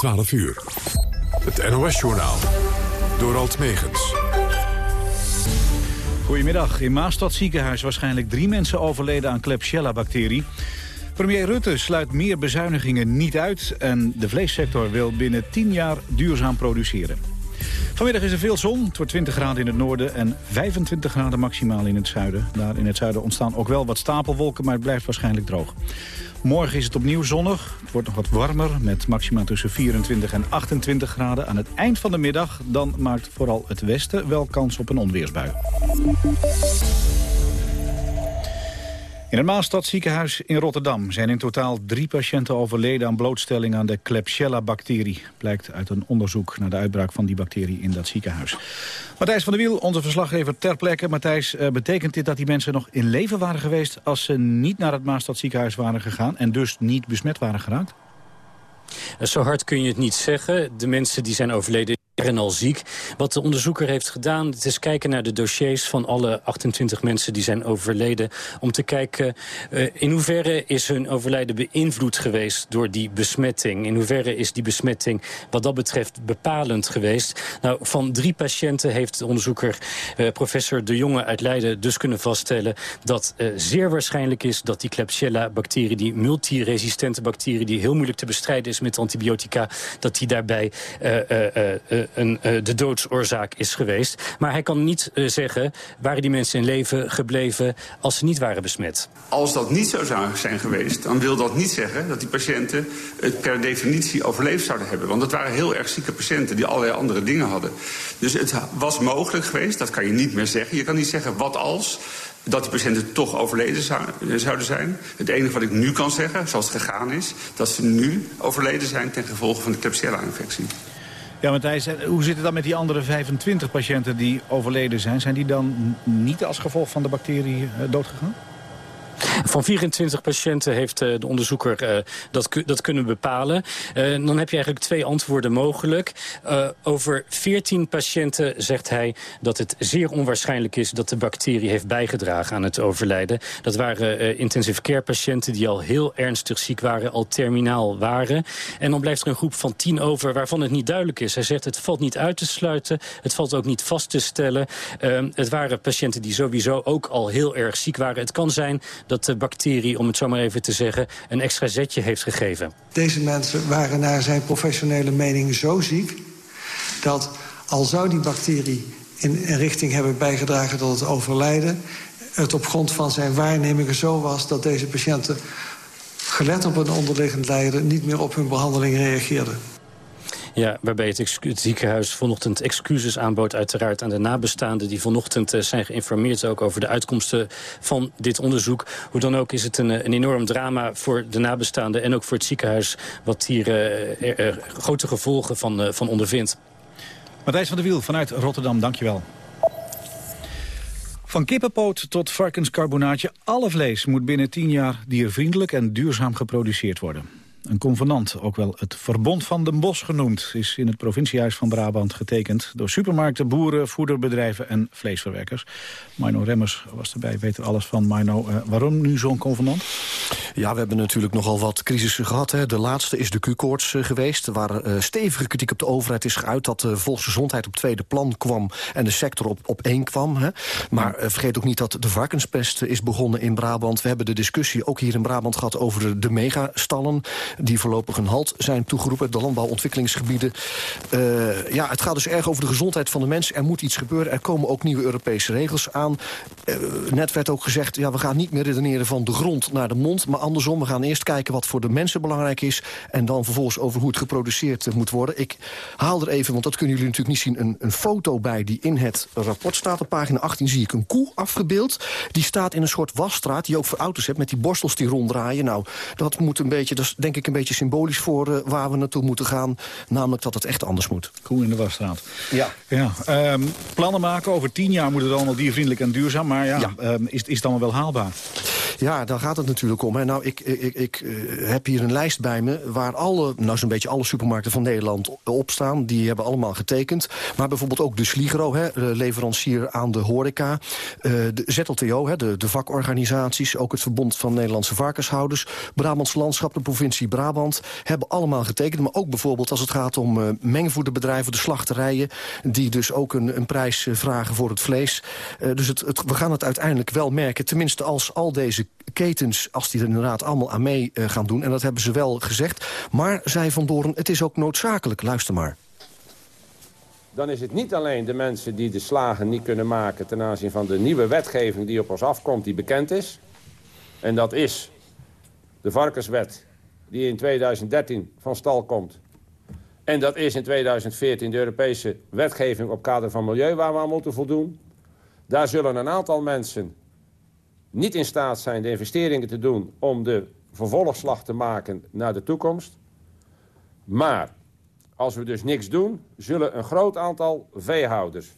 12 uur. Het NOS-journaal. Door Alt Megens. Goedemiddag. In Maastad ziekenhuis waarschijnlijk drie mensen overleden aan Klebsiella-bacterie. Premier Rutte sluit meer bezuinigingen niet uit... en de vleessector wil binnen 10 jaar duurzaam produceren. Vanmiddag is er veel zon. Het wordt 20 graden in het noorden en 25 graden maximaal in het zuiden. Daar in het zuiden ontstaan ook wel wat stapelwolken, maar het blijft waarschijnlijk droog. Morgen is het opnieuw zonnig. Het wordt nog wat warmer met maxima tussen 24 en 28 graden. Aan het eind van de middag dan maakt vooral het westen wel kans op een onweersbui. In het Maastad ziekenhuis in Rotterdam zijn in totaal drie patiënten overleden aan blootstelling aan de Klebsiella-bacterie. Blijkt uit een onderzoek naar de uitbraak van die bacterie in dat ziekenhuis. Matthijs van der Wiel, onze verslaggever ter plekke. Matthijs, eh, betekent dit dat die mensen nog in leven waren geweest als ze niet naar het Maastad ziekenhuis waren gegaan en dus niet besmet waren geraakt? Zo hard kun je het niet zeggen. De mensen die zijn overleden en al ziek. Wat de onderzoeker heeft gedaan, het is kijken naar de dossiers van alle 28 mensen die zijn overleden. Om te kijken uh, in hoeverre is hun overlijden beïnvloed geweest door die besmetting. In hoeverre is die besmetting wat dat betreft bepalend geweest. Nou, van drie patiënten heeft de onderzoeker uh, professor De Jonge uit Leiden dus kunnen vaststellen dat uh, zeer waarschijnlijk is dat die Klebsiella-bacterie, die multiresistente bacterie die heel moeilijk te bestrijden is met antibiotica, dat die daarbij een, uh, de doodsoorzaak is geweest. Maar hij kan niet uh, zeggen, waren die mensen in leven gebleven als ze niet waren besmet? Als dat niet zo zou zijn geweest, dan wil dat niet zeggen dat die patiënten het per definitie overleefd zouden hebben. Want het waren heel erg zieke patiënten die allerlei andere dingen hadden. Dus het was mogelijk geweest, dat kan je niet meer zeggen. Je kan niet zeggen wat als dat die patiënten toch overleden zou, zouden zijn. Het enige wat ik nu kan zeggen, zoals het gegaan is... dat ze nu overleden zijn ten gevolge van de Klebsiella-infectie. Ja, Matthijs, hoe zit het dan met die andere 25 patiënten die overleden zijn? Zijn die dan niet als gevolg van de bacterie doodgegaan? Van 24 patiënten heeft uh, de onderzoeker uh, dat, dat kunnen bepalen. Uh, dan heb je eigenlijk twee antwoorden mogelijk. over 14 patiënten zegt hij dat het zeer onwaarschijnlijk is... dat de bacterie heeft bijgedragen aan het overlijden. Dat waren intensive care patiënten die al heel ernstig ziek waren... al terminaal waren. En dan blijft er een groep van 10 over waarvan het niet duidelijk is. Hij zegt het valt niet uit te sluiten, het valt ook niet vast te stellen. het waren patiënten die sowieso ook al heel erg ziek waren. Het kan zijn dat bacterie, om het zo maar even te zeggen... een extra zetje heeft gegeven. Deze mensen waren naar zijn professionele mening zo ziek... dat al zou die bacterie in een richting hebben bijgedragen tot het overlijden... het op grond van zijn waarnemingen zo was dat deze patiënten... gelet op een onderliggend lijden niet meer op hun behandeling reageerden. Ja, waarbij het, ziekenhuis vanochtend excuses aanbood uiteraard aan de nabestaanden... die vanochtend uh, zijn geïnformeerd ook over de uitkomsten van dit onderzoek. Hoe dan ook is het een, een enorm drama voor de nabestaanden en ook voor het ziekenhuis... wat hier er grote gevolgen van, van ondervindt. Matthijs van der Wiel vanuit Rotterdam, dankjewel. Van kippenpoot tot varkenscarbonaatje, alle vlees moet binnen 10 jaar diervriendelijk en duurzaam geproduceerd worden. Een convenant, ook wel het Verbond van den Bos genoemd... is in het provinciehuis van Brabant getekend... door supermarkten, boeren, voederbedrijven en vleesverwerkers. Mino Remmers was erbij, weet er alles van. Mino, uh, waarom nu zo'n convenant? Ja, we hebben natuurlijk nogal wat crisissen gehad. Hè. De laatste is de Q-koorts uh, geweest... waar uh, stevige kritiek op de overheid is geuit... dat de volksgezondheid op tweede plan kwam... en de sector op, op één kwam. Hè. Maar vergeet ook niet dat de varkenspest is begonnen in Brabant. We hebben de discussie ook hier in Brabant gehad... over de, de megastallen die voorlopig een halt zijn toegeroepen. De landbouwontwikkelingsgebieden. Uh, ja, het gaat dus erg over de gezondheid van de mens. Er moet iets gebeuren. Er komen ook nieuwe Europese regels aan. Uh, net werd ook gezegd, ja, we gaan niet meer redeneren van de grond naar de mond. Maar andersom, we gaan eerst kijken wat voor de mensen belangrijk is. En dan vervolgens over hoe het geproduceerd moet worden. Ik haal er even, want dat kunnen jullie natuurlijk niet zien... een, een foto bij die in het rapport staat. Op pagina 18 zie ik een koe afgebeeld. Die staat in een soort wasstraat, die je ook voor auto's hebt... met die borstels die ronddraaien. Nou, dat moet een beetje, dat denk ik een beetje symbolisch voor uh, waar we naartoe moeten gaan. Namelijk dat het echt anders moet. Koe in de wasstraat. Ja. ja um, plannen maken, over tien jaar moet het allemaal diervriendelijk en duurzaam. Maar ja, ja. Um, is, is het allemaal wel haalbaar? Ja, daar gaat het natuurlijk om. Hè. Nou, ik, ik, ik uh, heb hier een lijst bij me waar alle, nou zo'n beetje alle supermarkten van Nederland op staan. Die hebben allemaal getekend. Maar bijvoorbeeld ook de Sligro, hè, leverancier aan de horeca. Uh, de ZLTO, hè, de, de vakorganisaties. Ook het Verbond van Nederlandse Varkenshouders. Brabants Landschap, de provincie Brabant. Hebben allemaal getekend. Maar ook bijvoorbeeld als het gaat om uh, mengvoederbedrijven, de slachterijen. Die dus ook een, een prijs vragen voor het vlees. dus het, we gaan het uiteindelijk wel merken. Tenminste als al deze ketens, als die er inderdaad allemaal aan mee gaan doen. En dat hebben ze wel gezegd. Maar, zei Van Doorn, het is ook noodzakelijk. Luister maar. Dan is het niet alleen de mensen die de slagen niet kunnen maken... ten aanzien van de nieuwe wetgeving die op ons afkomt, die bekend is. En dat is de varkenswet die in 2013 van stal komt. En dat is in 2014 de Europese wetgeving op kader van milieu waar we aan moeten voldoen. Daar zullen een aantal mensen niet in staat zijn de investeringen te doen... om de vervolgslag te maken naar de toekomst. Maar als we dus niks doen, zullen een groot aantal veehouders...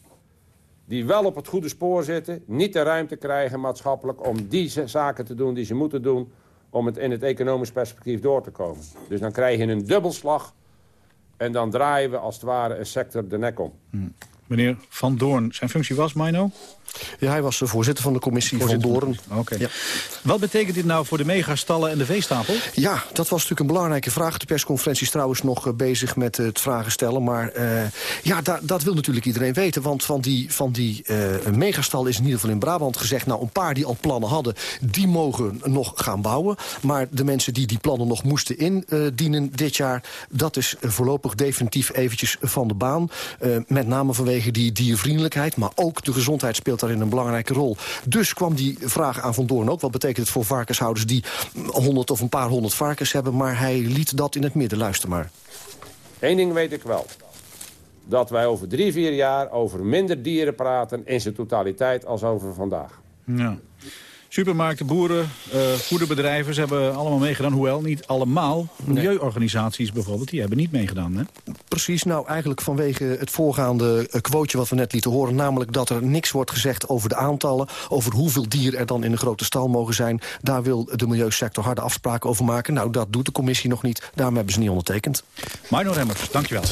die wel op het goede spoor zitten, niet de ruimte krijgen maatschappelijk... om die zaken te doen die ze moeten doen om het in het economisch perspectief door te komen. Dus dan krijg je een dubbelslag en dan draaien we als het ware een sector de nek om. Hmm. Meneer Van Doorn, zijn functie was, Mino? Ja, hij was de voorzitter van de commissie voorzitter. Van Doorn. Oké. Ja. Wat betekent dit nou voor de megastallen en de veestapel? Ja, dat was natuurlijk een belangrijke vraag. De persconferentie is trouwens nog eh, bezig met het vragen stellen. Maar uh, ja, da dat wil natuurlijk iedereen weten. Want van die, van die uh, megastallen is in ieder geval in Brabant gezegd... nou, een paar die al plannen hadden, die mogen nog gaan bouwen. Maar de mensen die die plannen nog moesten indienen dit jaar... dat is voorlopig definitief eventjes van de baan. met name vanwege die diervriendelijkheid. Maar ook de gezondheid speelt daarin een belangrijke rol. Dus kwam die vraag aan Van Doorn ook. Wat betekent het voor varkenshouders die honderd of een paar honderd varkens hebben? Maar hij liet dat in het midden. Luister maar. Eén ding weet ik wel. Dat wij over drie, vier jaar over minder dieren praten in zijn totaliteit als over vandaag. Ja. Supermarkten, boeren, voederbedrijven, ze hebben allemaal meegedaan. Hoewel, niet allemaal. Milieuorganisaties bijvoorbeeld, die hebben niet meegedaan. Hè? Precies, nou eigenlijk vanwege het voorgaande uh, quoteje wat we net lieten horen. Namelijk dat er niks wordt gezegd over de aantallen. Over hoeveel dieren er dan in een grote stal mogen zijn. Daar wil de milieusector harde afspraken over maken. Nou, dat doet de commissie nog niet. Daarom hebben ze niet ondertekend. Marno Remmers, dankjewel.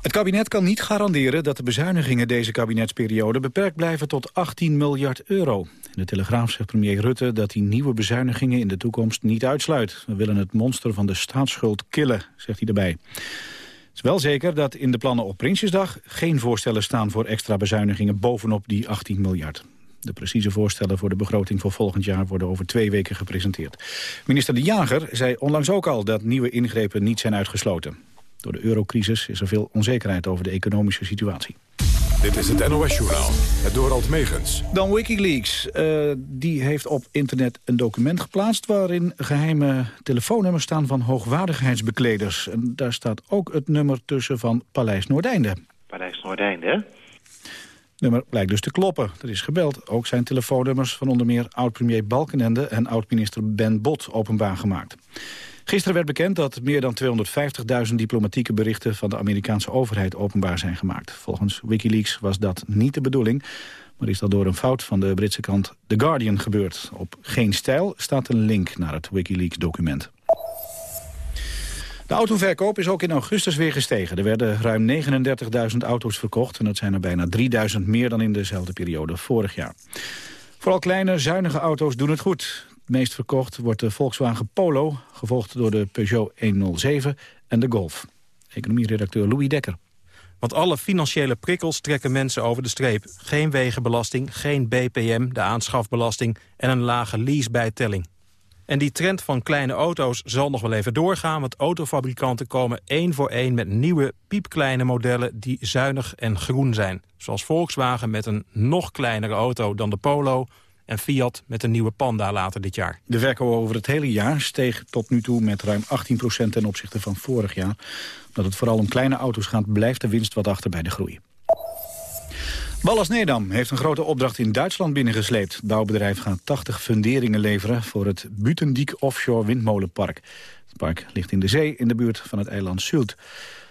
Het kabinet kan niet garanderen dat de bezuinigingen deze kabinetsperiode beperkt blijven tot 18 miljard euro. In de Telegraaf zegt premier Rutte dat hij nieuwe bezuinigingen in de toekomst niet uitsluit. We willen het monster van de staatsschuld killen, zegt hij erbij. Het is wel zeker dat in de plannen op Prinsjesdag geen voorstellen staan voor extra bezuinigingen bovenop die 18 miljard. De precieze voorstellen voor de begroting voor volgend jaar worden over twee weken gepresenteerd. Minister De Jager zei onlangs ook al dat nieuwe ingrepen niet zijn uitgesloten. Door de eurocrisis is er veel onzekerheid over de economische situatie. Dit is het NOS-journaal, het Dorald Megens. Dan Wikileaks. Uh, die heeft op internet een document geplaatst... waarin geheime telefoonnummers staan van hoogwaardigheidsbekleders. En daar staat ook het nummer tussen van Paleis Noordeinde. Paleis Noordeinde? nummer blijkt dus te kloppen. Er is gebeld. Ook zijn telefoonnummers van onder meer oud-premier Balkenende... en oud-minister Ben Bot openbaar gemaakt. Gisteren werd bekend dat meer dan 250.000 diplomatieke berichten van de Amerikaanse overheid openbaar zijn gemaakt. Volgens Wikileaks was dat niet de bedoeling, maar is dat door een fout van de Britse kant The Guardian gebeurd. Op Geen Stijl staat een link naar het Wikileaks-document. De autoverkoop is ook in augustus weer gestegen. Er werden ruim 39.000 auto's verkocht en dat zijn er bijna 3.000 meer dan in dezelfde periode vorig jaar. Vooral kleine, zuinige auto's doen het goed meest verkocht wordt de Volkswagen Polo, gevolgd door de Peugeot 107 en de Golf. Economieredacteur Louis Dekker. Want alle financiële prikkels trekken mensen over de streep. Geen wegenbelasting, geen BPM, de aanschafbelasting en een lage leasebijtelling. En die trend van kleine auto's zal nog wel even doorgaan... want autofabrikanten komen één voor één met nieuwe piepkleine modellen... die zuinig en groen zijn. Zoals Volkswagen met een nog kleinere auto dan de Polo en Fiat met een nieuwe Panda later dit jaar. De verkoop over het hele jaar steeg tot nu toe met ruim 18% ten opzichte van vorig jaar. Omdat het vooral om kleine auto's gaat, blijft de winst wat achter bij de groei. Ballas Nedam heeft een grote opdracht in Duitsland binnengesleept. Het bouwbedrijf gaat 80 funderingen leveren voor het Butendiek Offshore Windmolenpark. Het park ligt in de zee in de buurt van het eiland Sylt.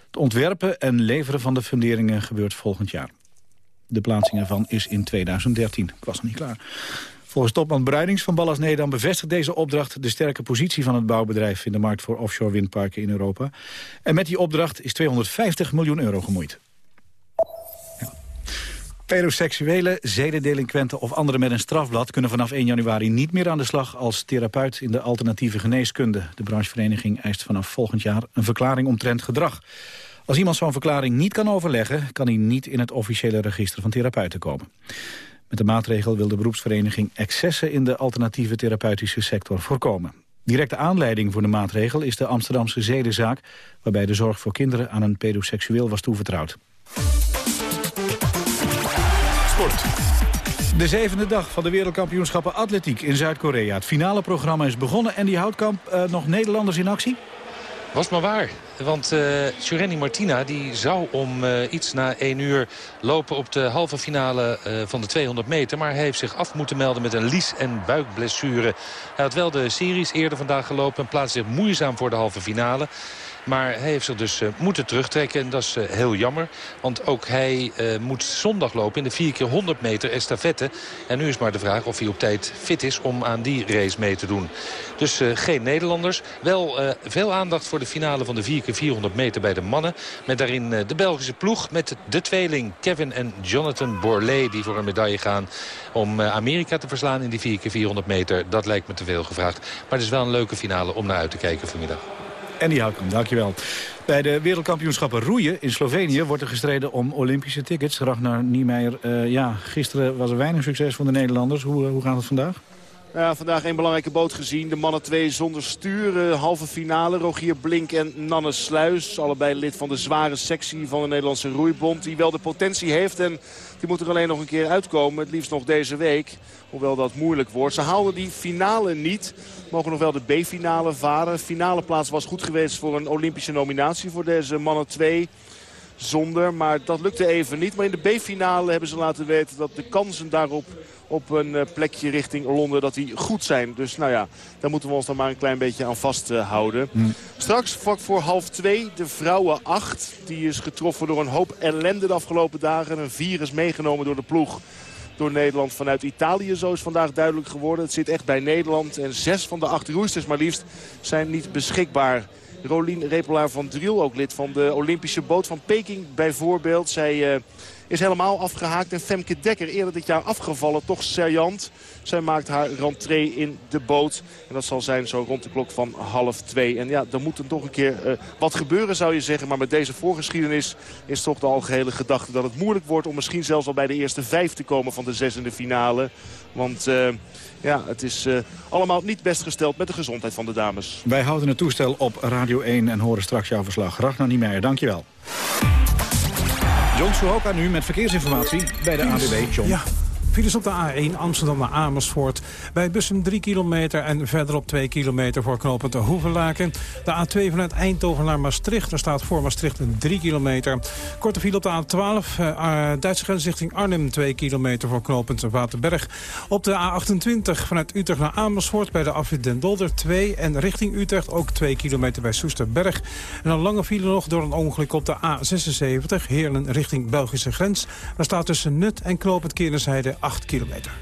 Het ontwerpen en leveren van de funderingen gebeurt volgend jaar. De plaatsing ervan is in 2013. Ik was nog niet klaar. Volgens topman Bruinings van Ballas Nedam bevestigt deze opdracht... de sterke positie van het bouwbedrijf in de markt voor offshore windparken in Europa. En met die opdracht is 250 miljoen euro gemoeid. Pedoseksuelen, zedendelinquenten of anderen met een strafblad... kunnen vanaf 1 januari niet meer aan de slag als therapeut in de alternatieve geneeskunde. De branchevereniging eist vanaf volgend jaar een verklaring omtrent gedrag. Als iemand zo'n verklaring niet kan overleggen... kan hij niet in het officiële register van therapeuten komen. Met de maatregel wil de beroepsvereniging excessen in de alternatieve therapeutische sector voorkomen. Directe aanleiding voor de maatregel is de Amsterdamse zedenzaak... waarbij de zorg voor kinderen aan een pedoseksueel was toevertrouwd. Sport. De zevende dag van de wereldkampioenschappen atletiek in Zuid-Korea. Het finale programma is begonnen en die houtkamp uh, nog Nederlanders in actie? Was maar waar. Want uh, Martina die zou om uh, iets na 1 uur lopen op de halve finale uh, van de 200 meter. Maar hij heeft zich af moeten melden met een lies- en buikblessure. Hij had wel de series eerder vandaag gelopen en plaatste zich moeizaam voor de halve finale. Maar hij heeft zich dus uh, moeten terugtrekken. En dat is uh, heel jammer. Want ook hij uh, moet zondag lopen in de 4 keer 100 meter estafette. En nu is maar de vraag of hij op tijd fit is om aan die race mee te doen. Dus geen Nederlanders. Wel veel aandacht voor de finale van de 4 keer 400 meter bij de mannen. Met daarin de Belgische ploeg met de tweeling Kevin en Jonathan Borlée... die voor een medaille gaan om Amerika te verslaan in die 4 keer 400 meter. Dat lijkt me te veel gevraagd. Maar het is wel een leuke finale om naar uit te kijken vanmiddag. En die Houtkamp, dankjewel. Bij de wereldkampioenschappen roeien in Slovenië wordt er gestreden om Olympische tickets. Ragnar Niemeyer, uh, ja, gisteren was er weinig succes van de Nederlanders. Hoe, uh, hoe gaat het vandaag? Ja, vandaag een belangrijke boot gezien. De mannen twee zonder stuur. Uh, halve finale. Rogier Blink en Nanne Sluis. Allebei lid van de zware sectie van de Nederlandse roeibond. Die wel de potentie heeft. En die moet er alleen nog een keer uitkomen. Het liefst nog deze week. Hoewel dat moeilijk wordt. Ze haalden die finale niet. Mogen nog wel de B-finale varen. Finale plaats was goed geweest voor een Olympische nominatie voor deze mannen twee zonder. Maar dat lukte even niet. Maar in de B-finale hebben ze laten weten dat de kansen daarop op een eh, plekje richting Londen dat die goed zijn. Dus nou ja, daar moeten we ons dan maar een klein beetje aan vasthouden. Hmm. Straks vlak voor half twee de vrouwen 8. Die is getroffen door een hoop ellende de afgelopen dagen. Een virus meegenomen door de ploeg door Nederland vanuit Italië. Zo is vandaag duidelijk geworden. Het zit echt bij Nederland. En zes van de acht roesters maar liefst zijn niet beschikbaar. Rolien Repelaar van Driel, ook lid van de Olympische boot van Peking bijvoorbeeld. Zij uh, is helemaal afgehaakt. En Femke Dekker, eerder dit jaar afgevallen, toch serjant. Zij maakt haar rentree in de boot. En dat zal zijn zo rond de klok van half twee. En ja, er moet toch een keer uh, wat gebeuren zou je zeggen. Maar met deze voorgeschiedenis is toch de algehele gedachte dat het moeilijk wordt... om misschien zelfs al bij de eerste vijf te komen van de zesde finale. Want... Uh, ja, het is uh, allemaal niet best gesteld met de gezondheid van de dames. Wij houden het toestel op Radio 1 en horen straks jouw verslag. Ragnar Niemeyer, dankjewel. John Suhoka nu met verkeersinformatie bij de AWB. John. Ja. Files op de A1 Amsterdam naar Amersfoort. Bij Bussen 3 kilometer en verderop 2 kilometer voor knooppunt Hoevenlaken. De A2 vanuit Eindhoven naar Maastricht. Er staat voor Maastricht 3 kilometer. Korte file op de A12. Uh, Duitse grens richting Arnhem 2 kilometer voor knooppunt Waterberg. Op de A28 vanuit Utrecht naar Amersfoort bij de afrit Den Dolder 2. En richting Utrecht ook 2 kilometer bij Soesterberg. En een lange file nog door een ongeluk op de A76. Heerlen richting Belgische grens. Daar staat tussen Nut en knooppunt Kerensheide 8 kilometer.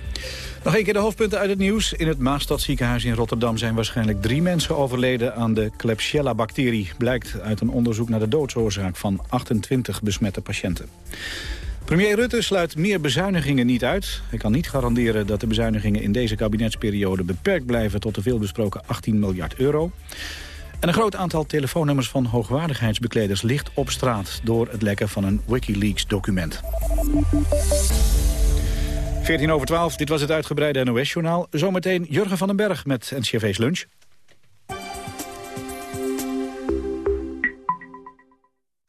Nog een keer de hoofdpunten uit het nieuws. In het Maastadziekenhuis in Rotterdam zijn waarschijnlijk drie mensen overleden aan de Klebsiella-bacterie. Blijkt uit een onderzoek naar de doodsoorzaak van 28 besmette patiënten. Premier Rutte sluit meer bezuinigingen niet uit. Hij kan niet garanderen dat de bezuinigingen in deze kabinetsperiode beperkt blijven tot de veelbesproken 18 miljard euro. En een groot aantal telefoonnummers van hoogwaardigheidsbekleders ligt op straat door het lekken van een Wikileaks-document. 14 over 12, dit was het uitgebreide NOS-journaal. Zometeen Jurgen van den Berg met NCV's Lunch.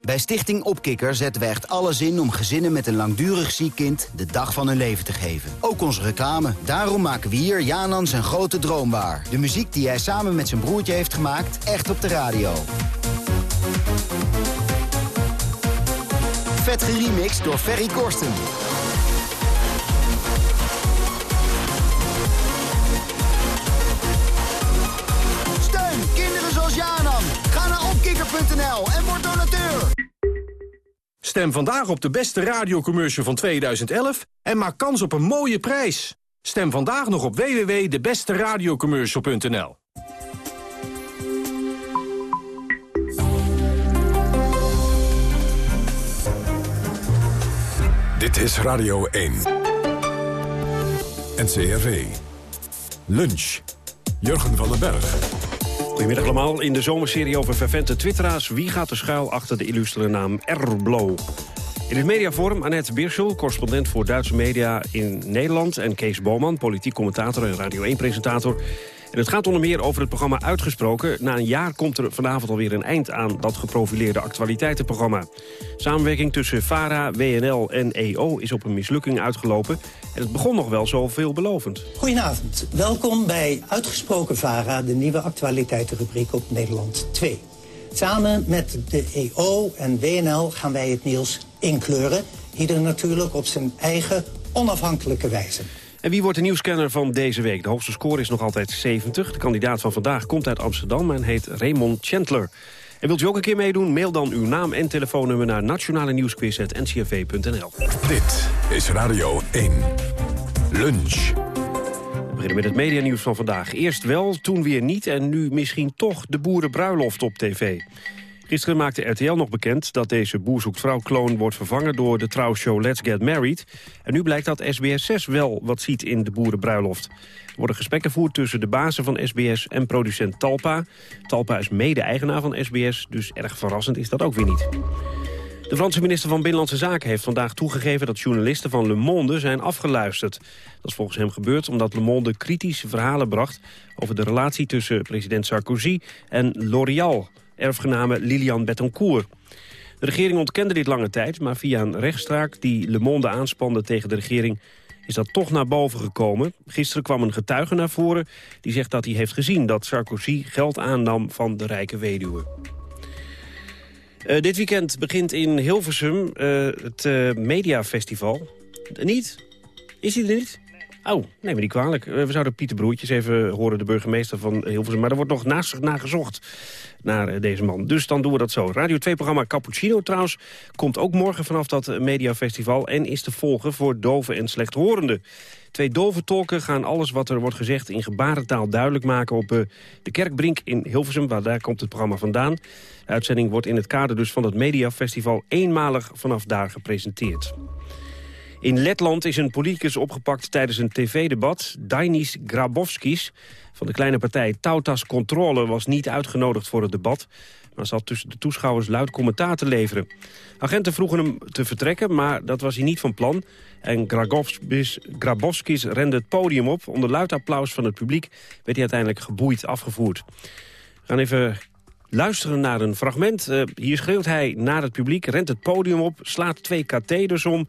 Bij Stichting Opkikker zetten we echt alles in om gezinnen met een langdurig ziek kind de dag van hun leven te geven. Ook onze reclame. Daarom maken we hier Janan zijn grote droom waar. De muziek die hij samen met zijn broertje heeft gemaakt, echt op de radio. Vet geremixed door Ferry Korsten. Steun kinderen zoals Janan. Ga naar opkikker.nl en word donateur. Stem vandaag op de beste radiocommercial van 2011 en maak kans op een mooie prijs. Stem vandaag nog op www.debesteradiocommercial.nl. Dit is Radio 1. NCRV. Lunch. Jurgen van den Berg. Goedemiddag allemaal. In de zomerserie over vervente twitteraars... wie gaat er schuil achter de illustere naam Erblo? In het mediaforum Annette Birschel, correspondent voor Duitse media in Nederland... en Kees Boman, politiek commentator en Radio 1-presentator. En het gaat onder meer over het programma Uitgesproken. Na een jaar komt er vanavond alweer een eind aan dat geprofileerde actualiteitenprogramma. Samenwerking tussen VARA, WNL en EO is op een mislukking uitgelopen. En het begon nog wel zo veelbelovend. Goedenavond, welkom bij Uitgesproken VARA, de nieuwe actualiteitenrubriek op Nederland 2. Samen met de EO en WNL gaan wij het nieuws inkleuren. Ieder natuurlijk op zijn eigen onafhankelijke wijze. En wie wordt de nieuwscanner van deze week? De hoogste score is nog altijd 70. De kandidaat van vandaag komt uit Amsterdam en heet Raymond Chandler. En wilt u ook een keer meedoen? Mail dan uw naam en telefoonnummer naar nationale nieuwsquiz.ncrv.nl. Dit is Radio 1. Lunch. We beginnen met het medianieuws van vandaag. Eerst wel, toen weer niet en nu misschien toch de boerenbruiloft op tv. Gisteren maakte RTL nog bekend dat deze Boer zoekt vrouw-kloon wordt vervangen door de trouwshow Let's Get Married. En nu blijkt dat SBS6 wel wat ziet in de boerenbruiloft. Er worden gesprekken gevoerd tussen de bazen van SBS en producent Talpa. Talpa is mede-eigenaar van SBS, dus erg verrassend is dat ook weer niet. De Franse minister van Binnenlandse Zaken heeft vandaag toegegeven dat journalisten van Le Monde zijn afgeluisterd. Dat is volgens hem gebeurd omdat Le Monde kritische verhalen bracht over de relatie tussen president Sarkozy en L'Oréal, erfgename Liliane Bettencourt. De regering ontkende dit lange tijd, maar via een rechtszaak die Le Monde aanspande tegen de regering is dat toch naar boven gekomen. Gisteren kwam een getuige naar voren die zegt dat hij heeft gezien dat Sarkozy geld aannam van de rijke weduwe. Uh, dit weekend begint in Hilversum uh, het uh, Mediafestival. niet? Is hij er niet? Oh, neem me niet kwalijk. we zouden Pieter Broertjes even horen, de burgemeester van Hilversum. Maar er wordt nog naast naar gezocht naar deze man. Dus dan doen we dat zo. Radio 2-programma Cappuccino trouwens komt ook morgen vanaf dat mediafestival... en is te volgen voor doven en slechthorenden. Twee dove tolken gaan alles wat er wordt gezegd in gebarentaal duidelijk maken... op de Kerkbrink in Hilversum, waar daar komt het programma vandaan. De uitzending wordt in het kader dus van het mediafestival eenmalig vanaf daar gepresenteerd. In Letland is een politicus opgepakt tijdens een tv-debat. Dainis Grabowskis van de kleine partij Tautas Controle was niet uitgenodigd voor het debat maar zat tussen de toeschouwers luid commentaar te leveren. Agenten vroegen hem te vertrekken, maar dat was hij niet van plan. En Grabowskis rende het podium op. Onder luid applaus van het publiek werd hij uiteindelijk geboeid afgevoerd. We gaan even luisteren naar een fragment. Uh, hier schreeuwt hij naar het publiek, rent het podium op, slaat twee katheders om...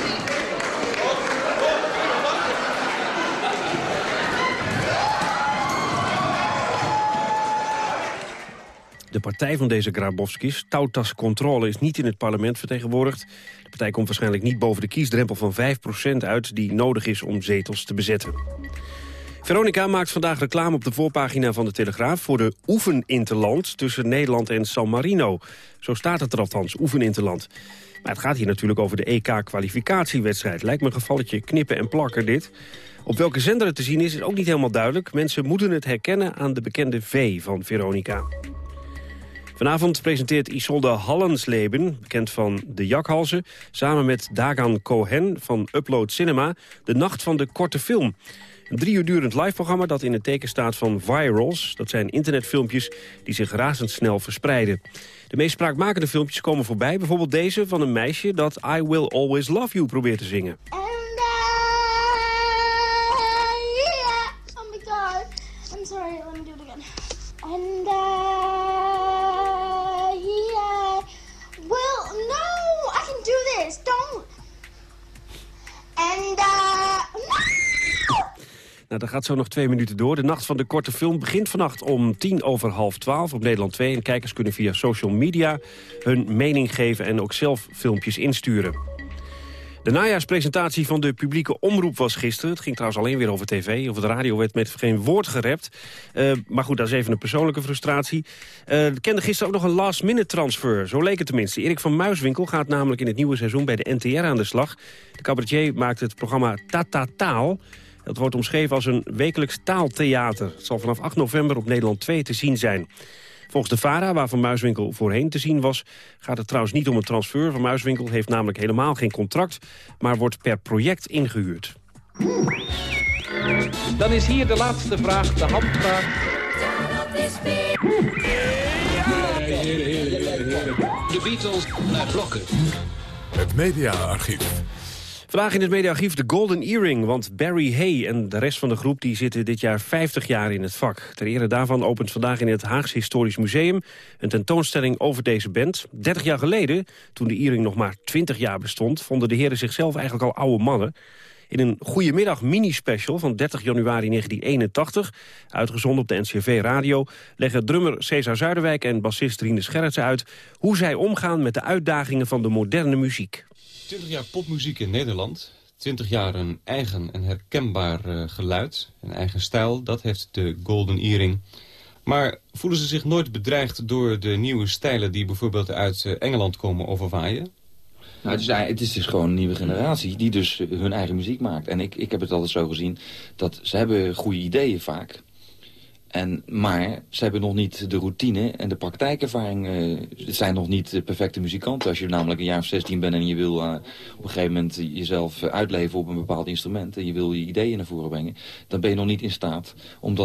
De partij van deze Grabowskis, Tautas Controle, is niet in het parlement vertegenwoordigd. De partij komt waarschijnlijk niet boven de kiesdrempel van 5% uit... die nodig is om zetels te bezetten. Veronica maakt vandaag reclame op de voorpagina van de Telegraaf... voor de oefeninterland tussen Nederland en San Marino. Zo staat het er althans, oefeninterland. Maar het gaat hier natuurlijk over de EK-kwalificatiewedstrijd. Lijkt me een gevalletje knippen en plakken dit. Op welke zender het te zien is, is ook niet helemaal duidelijk. Mensen moeten het herkennen aan de bekende V van Veronica. Vanavond presenteert Isolde Hallensleben, bekend van De Jakhalzen... samen met Dagan Cohen van Upload Cinema, de Nacht van de Korte Film. Een drie uur durend live-programma dat in het teken staat van virals. Dat zijn internetfilmpjes die zich razendsnel verspreiden. De meest spraakmakende filmpjes komen voorbij. Bijvoorbeeld deze van een meisje dat I Will Always Love You probeert te zingen. And uh, Nou, dat gaat zo nog twee minuten door. De nacht van de korte film begint vannacht om tien over half twaalf op Nederland 2. En kijkers kunnen via social media hun mening geven en ook zelf filmpjes insturen. De najaarspresentatie van de publieke omroep was gisteren. Het ging trouwens alleen weer over tv. Over de radio werd met geen woord gerept. Uh, maar goed, dat is even een persoonlijke frustratie. Uh, we kenden gisteren ook nog een last-minute transfer. Zo leek het tenminste. Erik van Muiswinkel gaat namelijk in het nieuwe seizoen bij de NTR aan de slag. De cabaretier maakt het programma Tata Taal. Dat wordt omschreven als een wekelijks taaltheater. Het zal vanaf 8 november op Nederland 2 te zien zijn. Volgens de VARA, waar Van Muiswinkel voorheen te zien was... gaat het trouwens niet om een transfer. Van Muiswinkel heeft namelijk helemaal geen contract... maar wordt per project ingehuurd. Dan is hier de laatste vraag, de handvraag. De Beatles naar blokken. Het mediaarchief. Vandaag in het mediaarchief de Golden Earring, want Barry Hay en de rest van de groep die zitten dit jaar 50 jaar in het vak. Ter ere daarvan opent vandaag in het Haagse Historisch Museum een tentoonstelling over deze band. 30 jaar geleden, toen de Earring nog maar 20 jaar bestond, vonden de heren zichzelf eigenlijk al oude mannen. In een Goedemiddag mini-special van 30 januari 1981, uitgezonden op de NCV Radio, leggen drummer Cesar Zuiderwijk en bassist Rine Scherritsen uit hoe zij omgaan met de uitdagingen van de moderne muziek. 20 jaar popmuziek in Nederland. 20 jaar een eigen en herkenbaar uh, geluid, een eigen stijl. Dat heeft de Golden Earring. Maar voelen ze zich nooit bedreigd door de nieuwe stijlen... die bijvoorbeeld uit uh, Engeland komen overwaaien? Nou, het, is, het is dus gewoon een nieuwe generatie die dus hun eigen muziek maakt. En ik, ik heb het altijd zo gezien dat ze hebben goede ideeën vaak. En, maar ze hebben nog niet de routine en de praktijkervaring. Uh, zijn nog niet de perfecte muzikanten. Als je namelijk een jaar of 16 bent en je wil uh, op een gegeven moment jezelf uitleven op een bepaald instrument... en je wil je ideeën naar voren brengen... dan ben je nog niet in staat om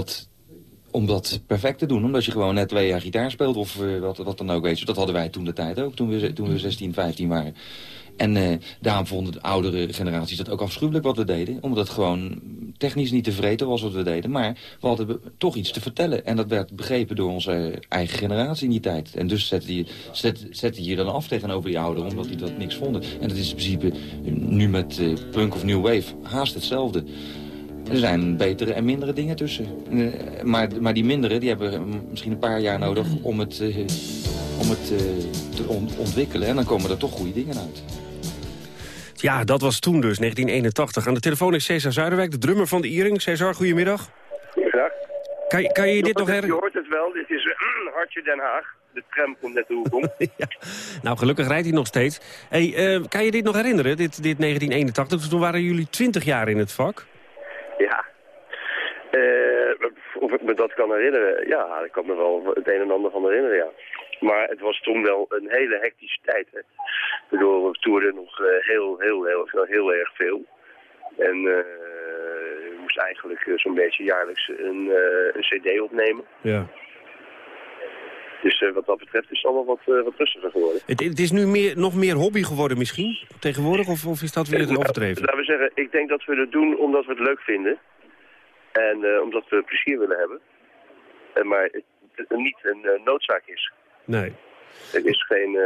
dat, perfect te doen. Omdat je gewoon net twee jaar gitaar speelt of wat, wat dan ook. Weet. Dat hadden wij toen de tijd ook, toen we, toen we 16, 15 waren. En uh, daarom vonden de oudere generaties dat ook afschuwelijk wat we deden. Omdat het gewoon technisch niet tevreden was wat we deden. Maar we hadden toch iets te vertellen. En dat werd begrepen door onze eigen generatie in die tijd. En dus zette je, zet, je dan af tegenover die ouderen. Omdat die dat niks vonden. En dat is in principe nu met uh, punk of new wave haast hetzelfde. Er zijn betere en mindere dingen tussen. Uh, maar, maar die mindere die hebben misschien een paar jaar nodig om het, uh, om het te on ontwikkelen. En dan komen er toch goede dingen uit. Ja, dat was toen dus, 1981. Aan de telefoon is Cesar Zuiderwijk, de drummer van de Iering. Cesar, goedemiddag. Goedemiddag. Kan, je, kan je dit nog herinneren? Je hoort het wel, dit is uh, Hartje Den Haag. De tram komt net de hoek om. ja. Nou, gelukkig rijdt hij nog steeds. Hey, uh, kan je dit nog herinneren, dit, dit 1981? Toen waren jullie 20 jaar in het vak. Ja. Uh, of ik me dat kan herinneren? Ja, ik kan me wel het een en ander van herinneren, ja. Maar het was toen wel een hele hectische tijd. Hè. Ik bedoel, we toerden nog heel, heel, heel, heel, heel erg veel. En uh, we moesten eigenlijk zo'n beetje jaarlijks een, een cd opnemen. Ja. Dus wat dat betreft is het allemaal wat, wat rustiger geworden. Het, het, is nu meer, nog meer hobby geworden misschien, tegenwoordig? Of, of is dat weer te overdreven? Laten we zeggen, ik denk dat we het doen omdat we het leuk vinden. En omdat we plezier willen hebben. maar het, het niet een noodzaak is. Nee. Er is geen...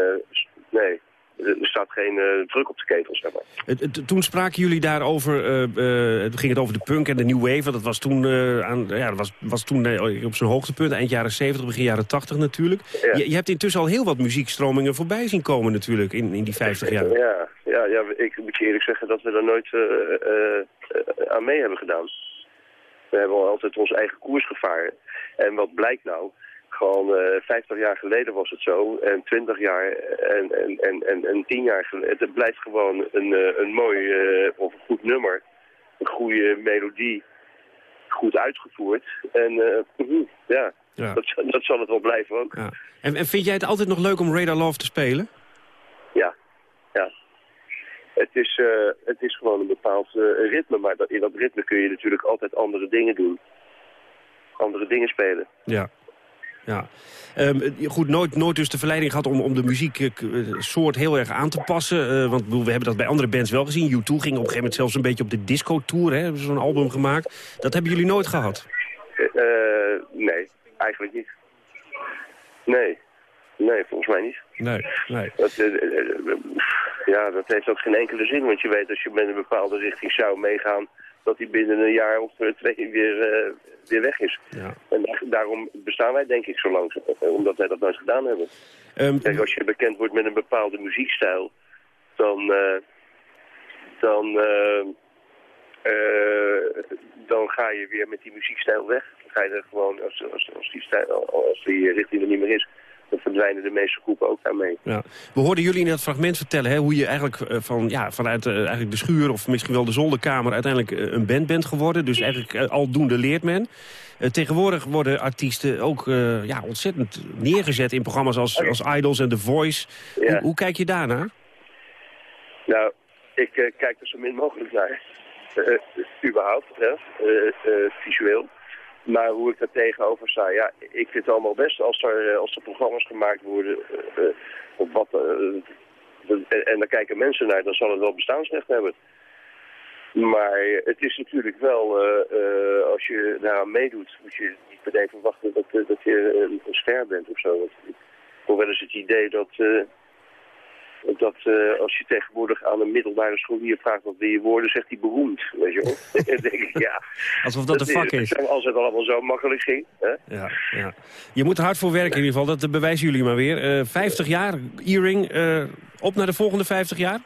Nee. Er staat geen uh, druk op de ketel, zeg maar. Het, het, toen spraken jullie daarover, uh, uh, ging het over de punk en de new wave. Dat was toen, aan, ja, dat was, was toen op zijn hoogtepunt, eind jaren 70, begin jaren 80 natuurlijk. Ja. Je, je, hebt intussen al heel wat muziekstromingen voorbij zien komen natuurlijk in, in die 50 jaar. Ja, ja, ja, ik moet je eerlijk zeggen dat we daar nooit aan mee hebben gedaan. We hebben altijd onze eigen koers gevaren. En wat blijkt nou, gewoon uh, 50 jaar geleden was het zo. En 20 jaar en, en, en, en, en 10 jaar geleden. Het blijft gewoon een, uh, een mooi uh, of een goed nummer. Een goede melodie. Goed uitgevoerd. En uh, ja, ja. Dat, dat zal het wel blijven ook. Ja. En, en vind jij het altijd nog leuk om Radar Love te spelen? Ja, ja. Het is, uh, het is gewoon een bepaald uh, ritme, maar dat, in dat ritme kun je natuurlijk altijd andere dingen doen. Andere dingen spelen. Ja. Ja. Um, goed, nooit, nooit dus de verleiding gehad om, om de muzieksoort heel erg aan te passen. Uh, want we hebben dat bij andere bands wel gezien. U2 ging op een gegeven moment zelfs een beetje op de disco-tour. Hebben zo'n album gemaakt. Dat hebben jullie nooit gehad? nee, eigenlijk niet. Nee. Nee, volgens mij niet. Nee, nee. Dat, ja, dat heeft ook geen enkele zin. Want je weet als je met een bepaalde richting zou meegaan... dat die binnen een jaar of twee weer, uh, weer weg is. Ja. En daarom bestaan wij denk ik zo lang. Omdat wij dat nooit gedaan hebben. Um, Kijk, als je bekend wordt met een bepaalde muziekstijl... dan... Uh, dan uh, dan ga je weer met die muziekstijl weg. Dan ga je er gewoon, als, als, als, die, stijl, als die richting er niet meer is, dan verdwijnen de meeste groepen ook daarmee. Ja. We hoorden jullie in dat fragment vertellen hè, hoe je eigenlijk van, ja, vanuit uh, eigenlijk de schuur of misschien wel de zolderkamer uiteindelijk uh, een band bent geworden. Dus eigenlijk uh, aldoende leert men. tegenwoordig worden artiesten ook ja, ontzettend neergezet in programma's als, okay. als Idols en The Voice. Ja. Hoe, hoe, kijk je daarnaar? Nou, ik kijk er zo min mogelijk naar. überhaupt, hè? visueel. Maar hoe ik daar tegenover sta, ja, ik vind het allemaal best als er, als er programma's gemaakt worden uh, op wat, en daar kijken mensen naar, dan zal het wel bestaansrecht hebben. Maar het is natuurlijk wel, als je daaraan meedoet, moet je niet meteen verwachten dat, dat je een, ster bent of zo. Ik wel eens het idee dat dat uh, als je tegenwoordig aan een middelbare scholier vraagt wat wil je worden, zegt hij beroemd. Weet je wel? denk ik, ja. Alsof dat, dat de vak is. Als het allemaal zo makkelijk ging. Hè? Ja, ja. Je moet er hard voor werken in ieder geval, dat bewijzen jullie maar weer. Uh, 50 jaar, Earring, uh, op naar de volgende 50 jaar?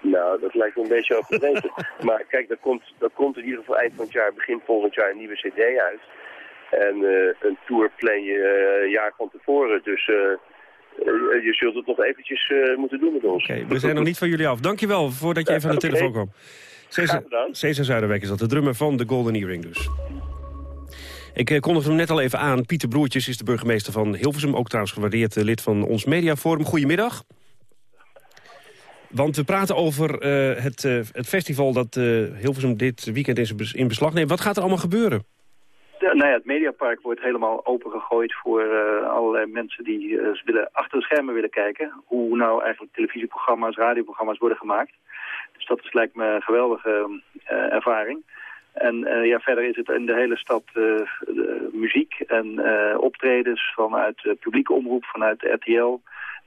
Nou, dat lijkt me een beetje overdreven. maar kijk, er komt, er komt in ieder geval eind van het jaar, begin volgend jaar een nieuwe cd uit. En een tour plan je een jaar van tevoren, dus... Uh, je zult het nog eventjes uh, moeten doen met ons. Oké, okay, we zijn nog niet van jullie af. Dankjewel voordat je even aan de okay. telefoon kwam. Cesar Zuiderwijk is dat, de drummer van de Golden Earring dus. Ik uh, kondigde hem net al even aan. Pieter Broertjes is de burgemeester van Hilversum. Ook trouwens gewaardeerd lid van ons mediaforum. Goedemiddag. Want we praten over het, het festival dat Hilversum dit weekend in beslag neemt. Wat gaat er allemaal gebeuren? Nou ja, het Mediapark wordt helemaal opengegooid voor uh, allerlei mensen die uh, willen, achter de schermen willen kijken. Hoe nou eigenlijk televisieprogramma's, radioprogramma's worden gemaakt. Dus dat is, lijkt me een geweldige uh, ervaring. En ja, verder is het in de hele stad muziek en optredens vanuit publieke omroep, vanuit RTL.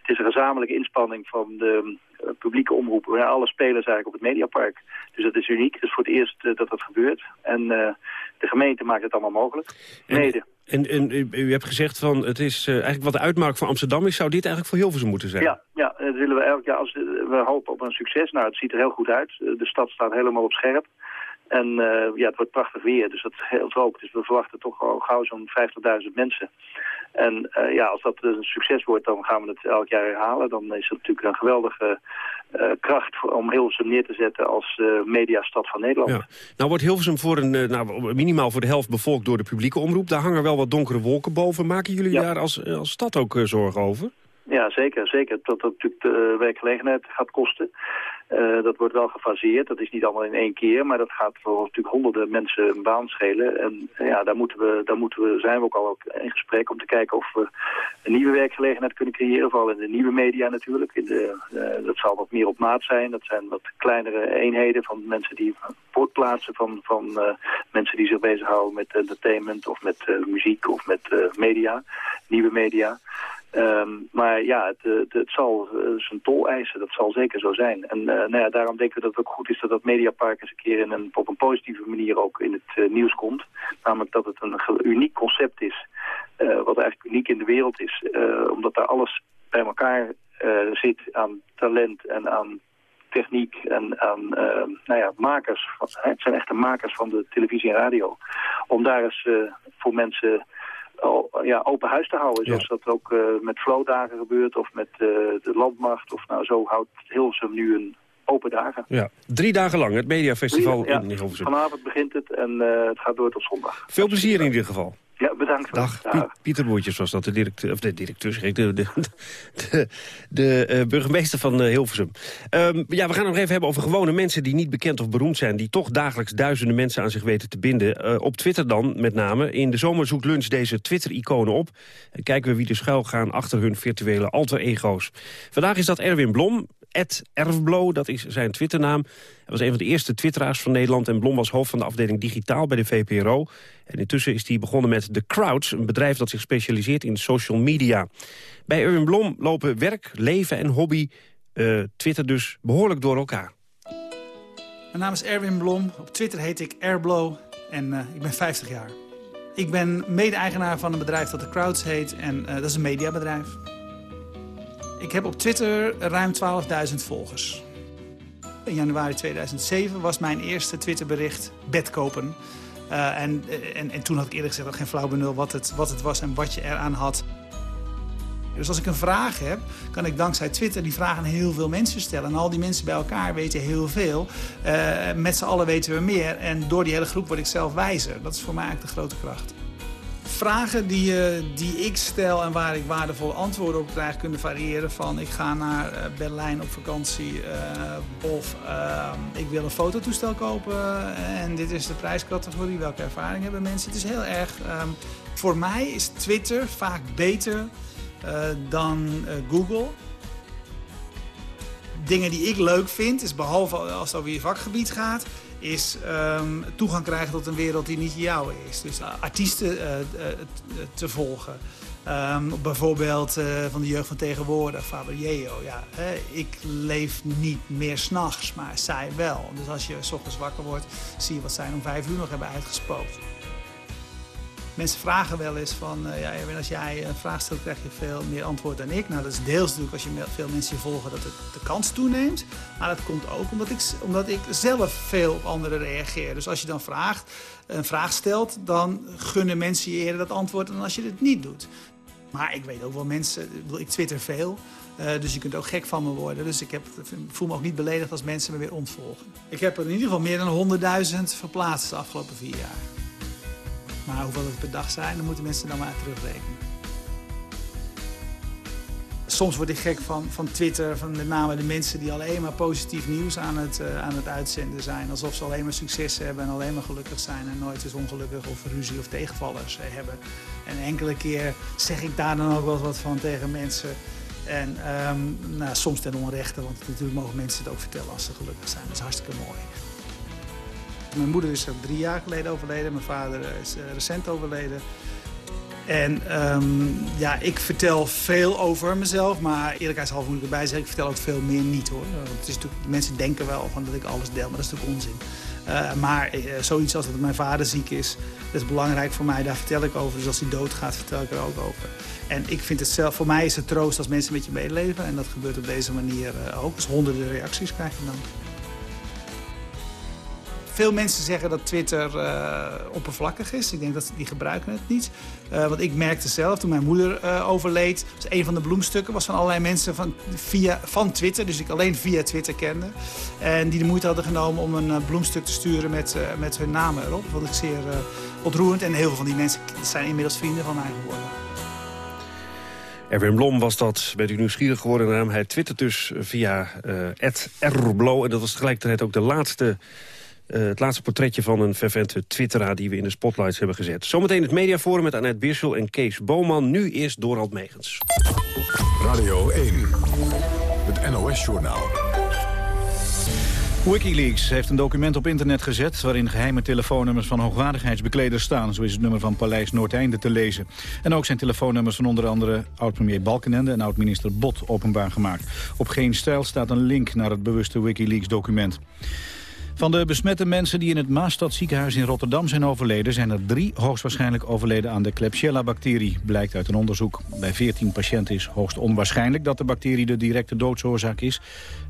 Het is een gezamenlijke inspanning van de publieke omroep. Alle spelers eigenlijk op het Mediapark. Dus dat is uniek. Het is voor het eerst dat dat gebeurt. En de gemeente maakt het allemaal mogelijk. Mede. En, en, en u hebt gezegd van het is eigenlijk wat de uitmaak voor Amsterdam is, zou dit eigenlijk voor Hilversum moeten zijn? Ja, ja dat willen we elk jaar. Als we hopen op een succes. Nou, het ziet er heel goed uit. De stad staat helemaal op scherp. En uh, ja, het wordt prachtig weer, dus dat is heel ook. Dus we verwachten toch al gauw zo'n 50.000 mensen. En uh, ja, als dat een succes wordt, dan gaan we het elk jaar herhalen. Dan is het natuurlijk een geweldige uh, kracht voor, om Hilversum neer te zetten als mediastad van Nederland. Ja. Nou wordt Hilversum voor een, nou, minimaal voor de helft bevolkt door de publieke omroep. Daar hangen wel wat donkere wolken boven. Maken jullie ja. daar als, als stad ook zorgen over? Ja, zeker. zeker. Dat dat natuurlijk de werkgelegenheid gaat kosten. Uh, dat wordt wel gefaseerd. Dat is niet allemaal in één keer, maar dat gaat voor natuurlijk honderden mensen een baan schelen. En uh, ja, daar, moeten we, daar moeten we, zijn we ook al in gesprek om te kijken of we een nieuwe werkgelegenheid kunnen creëren. Vooral in de nieuwe media natuurlijk. In de, uh, dat zal wat meer op maat zijn. Dat zijn wat kleinere eenheden van mensen die voortplaatsen van, van mensen die zich bezighouden met entertainment of met muziek of met media, nieuwe media. Um, maar ja, het, het, het zal zijn tol eisen, dat zal zeker zo zijn. En uh, nou ja, daarom denken we dat het ook goed is dat dat Mediapark eens een keer in een, op een positieve manier ook in het nieuws komt. Namelijk dat het een uniek concept is, wat eigenlijk uniek in de wereld is. omdat daar alles bij elkaar zit aan talent en aan techniek en aan nou ja, makers. Van, het zijn echte makers van de televisie en radio. Om daar eens voor mensen ja, open huis te houden. Zoals ja. dat ook uh, met flowdagen gebeurt of met uh, de landmacht. Of nou, zo houdt Hilversum nu een open dagen. Ja, drie dagen lang, het Mediafestival ja, in Hilversum. Vanavond begint het en uh, het gaat door tot zondag. Veel plezier in ieder geval. Ja, bedankt. Dag. Pieter Boertjes was dat, de directeur, of de directeur de, de, de, de uh, burgemeester van uh, Hilversum. Um, ja, we gaan nog even hebben over gewone mensen die niet bekend of beroemd zijn... die toch dagelijks duizenden mensen aan zich weten te binden. Uh, op Twitter dan, met name. In de zomer zoekt Lunch deze Twitter-iconen op. En kijken we wie er schuil gaan achter hun virtuele alter-ego's. Vandaag is dat Erwin Blom, Erfblo, dat is zijn Twitternaam. Hij was een van de eerste twitteraars van Nederland... en Blom was hoofd van de afdeling Digitaal bij de VPRO. En intussen is hij begonnen met The Crowds... een bedrijf dat zich specialiseert in social media. Bij Erwin Blom lopen werk, leven en hobby... Uh, Twitter dus behoorlijk door elkaar. Mijn naam is Erwin Blom. Op Twitter heet ik Airblow en uh, ik ben 50 jaar. Ik ben mede-eigenaar van een bedrijf dat The Crowds heet... en uh, dat is een mediabedrijf. Ik heb op Twitter ruim 12.000 volgers. In januari 2007 was mijn eerste Twitterbericht bed kopen. Uh, en, en, en, toen had ik eerlijk gezegd ook geen flauw benul wat het, wat het was en wat je eraan had. Dus als ik een vraag heb, kan ik dankzij Twitter die vraag aan heel veel mensen stellen. En al die mensen bij elkaar weten heel veel. Uh, met z'n allen weten we meer. En door die hele groep word ik zelf wijzer. Dat is voor mij eigenlijk de grote kracht vragen die, uh, die ik stel en waar ik waardevolle antwoorden op krijg... kunnen variëren van ik ga naar uh, Berlijn op vakantie... Uh, of ik wil een fototoestel kopen en dit is de prijscategorie. Welke ervaring hebben mensen? Het is heel erg... Um, voor mij is Twitter vaak beter dan Google dingen die ik leuk vind, is behalve als het over je vakgebied gaat, is um, toegang krijgen tot een wereld die niet jouw is. Dus artiesten uh, uh, te volgen. Um, bijvoorbeeld van de jeugd van tegenwoordig, Faber Yeo. Ja, hè, ik leef niet meer s'nachts, maar zij wel. Dus als je s ochtends wakker wordt, zie je wat zij om vijf uur nog hebben uitgespookt. Mensen vragen wel eens van, uh, ja, als jij een vraag stelt, krijg je veel meer antwoord dan ik. Nou, dat is deels natuurlijk als je veel mensen volgen dat het de kans toeneemt. Maar dat komt ook omdat ik, omdat ik zelf veel op anderen reageer. Dus als je dan vraagt, een vraag stelt, dan gunnen mensen je eerder dat antwoord dan als je het niet doet. Maar ik weet ook wel mensen, ik twitter veel, uh, dus je kunt ook gek van me worden. Dus ik, heb, voel me ook niet beledigd als mensen me weer ontvolgen. Ik heb er in ieder geval meer dan 100.000 verplaatst de afgelopen vier jaar. Maar hoeveel het per dag zijn, dan moeten mensen dan maar terugrekenen. Soms word ik gek van, van Twitter, van met name de mensen die alleen maar positief nieuws aan het, uh, aan het uitzenden zijn. Alsof ze alleen maar succes hebben en alleen maar gelukkig zijn en nooit eens ongelukkig of ruzie of tegenvallers uh, hebben. En enkele keer zeg ik daar dan ook wel wat van tegen mensen. En um, nou, soms ten onrechte, want natuurlijk mogen mensen het ook vertellen als ze gelukkig zijn. Dat is hartstikke mooi. Mijn moeder is drie jaar geleden overleden. Mijn vader is uh, recent overleden. En um, ja, ik vertel veel over mezelf, maar eerlijkheidshalve moet ik erbij zeggen, ik vertel ook veel meer niet hoor. Het is natuurlijk, mensen denken wel van dat ik alles deel, maar dat is natuurlijk onzin. Uh, maar uh, zoiets als dat mijn vader ziek is, dat is belangrijk voor mij, daar vertel ik over. Dus als hij doodgaat, vertel ik er ook over. En ik vind het zelf, voor mij is het troost als mensen met je medeleven. En dat gebeurt op deze manier ook. Dus honderden reacties krijg je dan. Veel mensen zeggen dat Twitter uh, oppervlakkig is. Ik denk dat die gebruiken het niet. Uh, want ik merkte zelf toen mijn moeder uh, overleed. Dus een van de bloemstukken was van allerlei mensen van, via, van Twitter. Dus ik alleen via Twitter kende. En die de moeite hadden genomen om een bloemstuk te sturen met, met hun namen erop. Wat ik zeer ontroerend. En heel veel van die mensen zijn inmiddels vrienden van mij geworden. Erwin Blom was dat. Bent u nieuwsgierig geworden? Hij twittert dus via @erblo en dat was tegelijkertijd ook de laatste uh, het laatste portretje van een fervente twitteraar... die we in de spotlights hebben gezet. Zometeen het mediaforum met Annette Birschel en Kees Boman. Nu eerst Dorald Megens. Radio 1, het NOS-journaal. Wikileaks heeft een document op internet gezet... waarin geheime telefoonnummers van hoogwaardigheidsbekleders staan. Zo is het nummer van Paleis Noordeinde te lezen. En ook zijn telefoonnummers van onder andere oud-premier Balkenende... en oud-minister Bot openbaar gemaakt. Op geen stijl staat een link naar het bewuste Wikileaks-document. Van de besmette mensen die in het Maastad ziekenhuis in Rotterdam zijn overleden... zijn er drie hoogstwaarschijnlijk overleden aan de Klebsiella-bacterie, blijkt uit een onderzoek. Bij 14 patiënten is hoogst onwaarschijnlijk dat de bacterie de directe doodsoorzaak is.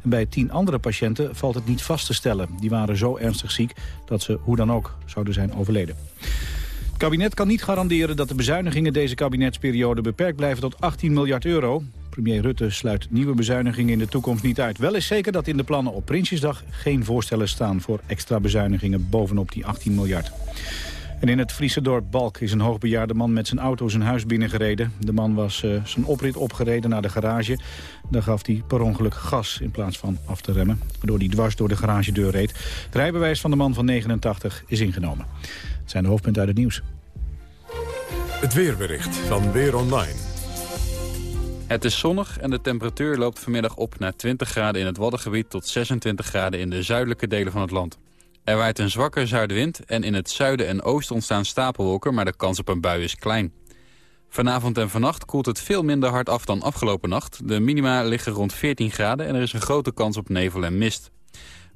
En bij 10 andere patiënten valt het niet vast te stellen. Die waren zo ernstig ziek dat ze hoe dan ook zouden zijn overleden. Het kabinet kan niet garanderen dat de bezuinigingen deze kabinetsperiode beperkt blijven tot 18 miljard euro. Premier Rutte sluit nieuwe bezuinigingen in de toekomst niet uit. Wel is zeker dat in de plannen op Prinsjesdag geen voorstellen staan voor extra bezuinigingen bovenop die 18 miljard. En in het Friese dorp Balk is een hoogbejaarde man met zijn auto zijn huis binnengereden. De man was uh, zijn oprit opgereden naar de garage. Daar gaf hij per ongeluk gas in plaats van af te remmen. Waardoor hij dwars door de garagedeur reed. Het rijbewijs van de man van 89 is ingenomen. Het zijn de hoofdpunten uit het nieuws. Het weerbericht van Weer Online. Het is zonnig en de temperatuur loopt vanmiddag op naar 20 graden in het Waddengebied... tot 26 graden in de zuidelijke delen van het land. Er waait een zwakke zuidenwind en in het zuiden en oosten ontstaan stapelwolken... maar de kans op een bui is klein. Vanavond en vannacht koelt het veel minder hard af dan afgelopen nacht. De minima liggen rond 14 graden en er is een grote kans op nevel en mist.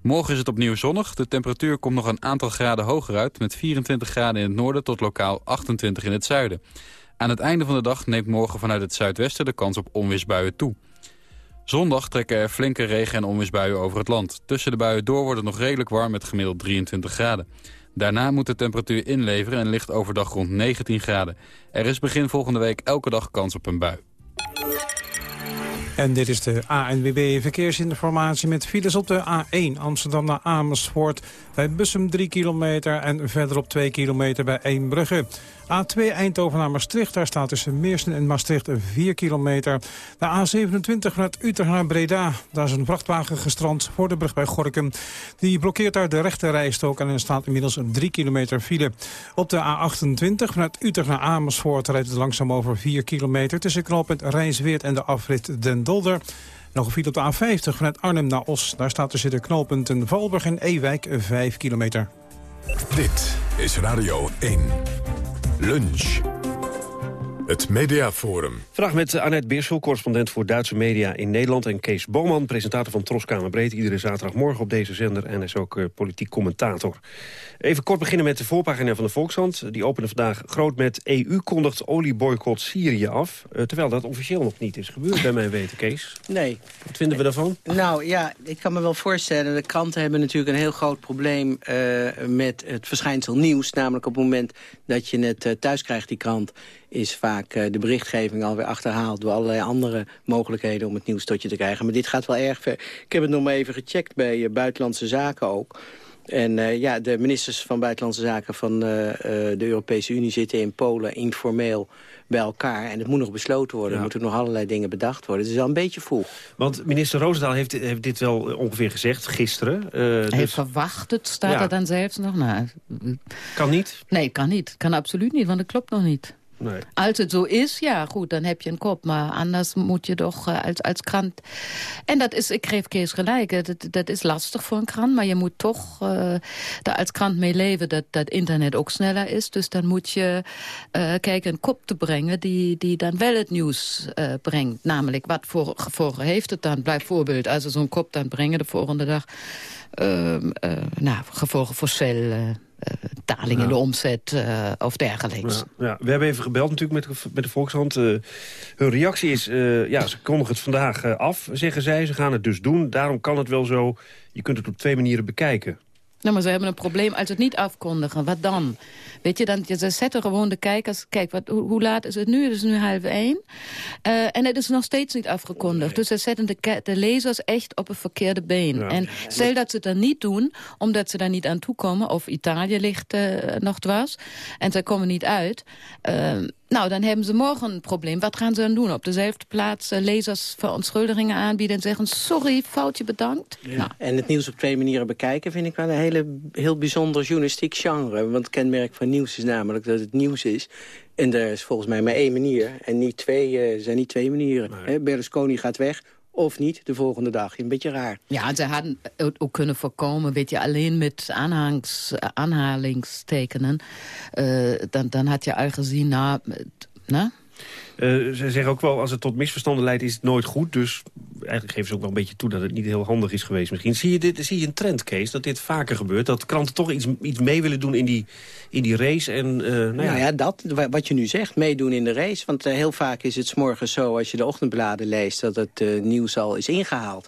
Morgen is het opnieuw zonnig. De temperatuur komt nog een aantal graden hoger uit... met 24 graden in het noorden tot lokaal 28 in het zuiden. Aan het einde van de dag neemt morgen vanuit het zuidwesten de kans op onweersbuien toe. Zondag trekken er flinke regen- en onweersbuien over het land. Tussen de buien door wordt het nog redelijk warm met gemiddeld 23 graden. Daarna moet de temperatuur inleveren en ligt overdag rond 19 graden. Er is begin volgende week elke dag kans op een bui. En dit is de ANWB Verkeersinformatie met files op de A1 Amsterdam naar Amersfoort. Bij Bussum 3 kilometer en verderop 2 kilometer bij Eembrugge. A2 Eindhoven naar Maastricht, daar staat tussen Meersen en Maastricht 4 kilometer. De A27 vanuit Utrecht naar Breda, daar is een vrachtwagen gestrand voor de brug bij Gorkum. Die blokkeert daar de rechte rijstok en er staat inmiddels 3 kilometer file. Op de A28 vanuit Utrecht naar Amersfoort rijdt het langzaam over 4 kilometer... tussen knooppunt Rijnsweert en de afrit Den Dolder... Nog een file op de A50 vanuit Arnhem naar Os. Daar staat tussen de knooppunten Valburg en Ewijk 5 kilometer. Dit is Radio 1. Lunch. Het Mediaforum. Vandaag met Annette Beersel, correspondent voor Duitse media in Nederland... en Kees Boman, presentator van Troskamer Breed... iedere zaterdagmorgen op deze zender en is ook uh, politiek commentator. Even kort beginnen met de voorpagina van de Volkshand. Die opende vandaag groot met EU kondigt olieboycott Syrië af. Uh, terwijl dat officieel nog niet is gebeurd, bij mijn weten, Kees. Nee. Wat vinden we daarvan? Nou ja, ik kan me wel voorstellen... de kranten hebben natuurlijk een heel groot probleem... Uh, met het verschijnsel nieuws. Namelijk op het moment dat je het thuis krijgt, die krant is vaak uh, de berichtgeving alweer achterhaald... door allerlei andere mogelijkheden om het nieuws tot je te krijgen. Maar dit gaat wel erg ver. Ik heb het nog maar even gecheckt bij uh, Buitenlandse Zaken ook. En uh, ja, de ministers van Buitenlandse Zaken van de Europese Unie zitten in Polen informeel bij elkaar. En het moet nog besloten worden. Ja. Er moeten nog allerlei dingen bedacht worden. Het is wel een beetje vroeg. Want minister Roosendaal heeft, heeft dit wel ongeveer gezegd gisteren. Uh, Hij dus... heeft verwacht, het staat ja. er dan zelfs nog na. Kan niet? Nee, kan niet. Kan absoluut niet, want dat klopt nog niet. Nee. Als het zo is, ja goed, dan heb je een kop. Maar anders moet je toch uh, als, als krant... En dat is, ik geef Kees gelijk, dat, dat is lastig voor een krant. Maar je moet toch uh, daar als krant mee leven dat, dat internet ook sneller is. Dus dan moet je uh, kijken een kop te brengen die, die dan wel het nieuws brengt. Namelijk, wat voor gevolgen heeft het dan? Bijvoorbeeld, als ze zo'n kop dan brengen de volgende dag... nou, gevolgen voor cel... Daling ja. in de omzet uh, of dergelijks. Ja, ja, We hebben even gebeld natuurlijk met, met de Volkshand. Uh, hun reactie is, ja, ze kondigen het vandaag af, zeggen zij. Ze gaan het dus doen, daarom kan het wel zo. Je kunt het op twee manieren bekijken. Nou, maar ze hebben een probleem als ze het niet afkondigen. Wat dan? Weet je, dan, ze zetten gewoon de kijkers... Kijk, wat, hoe, hoe laat is het nu? Het is nu half één. Uh, en het is nog steeds niet afgekondigd. Nee. Dus ze zetten de, de lezers echt op een verkeerde been. Ja. En stel dat ze het dan niet doen, omdat ze daar niet aan toekomen... of Italië ligt uh, nog dwars, en ze komen niet uit... Uh, nou, dan hebben ze morgen een probleem. Wat gaan ze dan doen? Op dezelfde plaats uh, lezers verontschuldigingen aanbieden... en zeggen, sorry, foutje bedankt. Ja. Nou. En het nieuws op twee manieren bekijken... vind ik wel een hele, heel bijzonder journalistiek genre. Want het kenmerk van nieuws is namelijk dat het nieuws is... en er is volgens mij maar één manier. En niet twee, uh, er zijn niet twee manieren. Nee. Berlusconi gaat weg, of niet de volgende dag. Een beetje raar. Ja, ze hadden het ook kunnen voorkomen, weet je, alleen met aanhangs, aanhalingstekenen. Uh, dan, dan had je al gezien, nou, nou? Uh, ze zeggen ook wel, als het tot misverstanden leidt, is het nooit goed. Dus eigenlijk geven ze ook wel een beetje toe dat het niet heel handig is geweest misschien. Zie je, dit, zie je een trend, Kees, dat dit vaker gebeurt? Dat kranten toch iets, iets mee willen doen in die, in die race? En, uh, nou, ja. nou ja, dat, wat je nu zegt, meedoen in de race. Want uh, heel vaak is het s zo, als je de ochtendbladen leest... dat het nieuws al is ingehaald.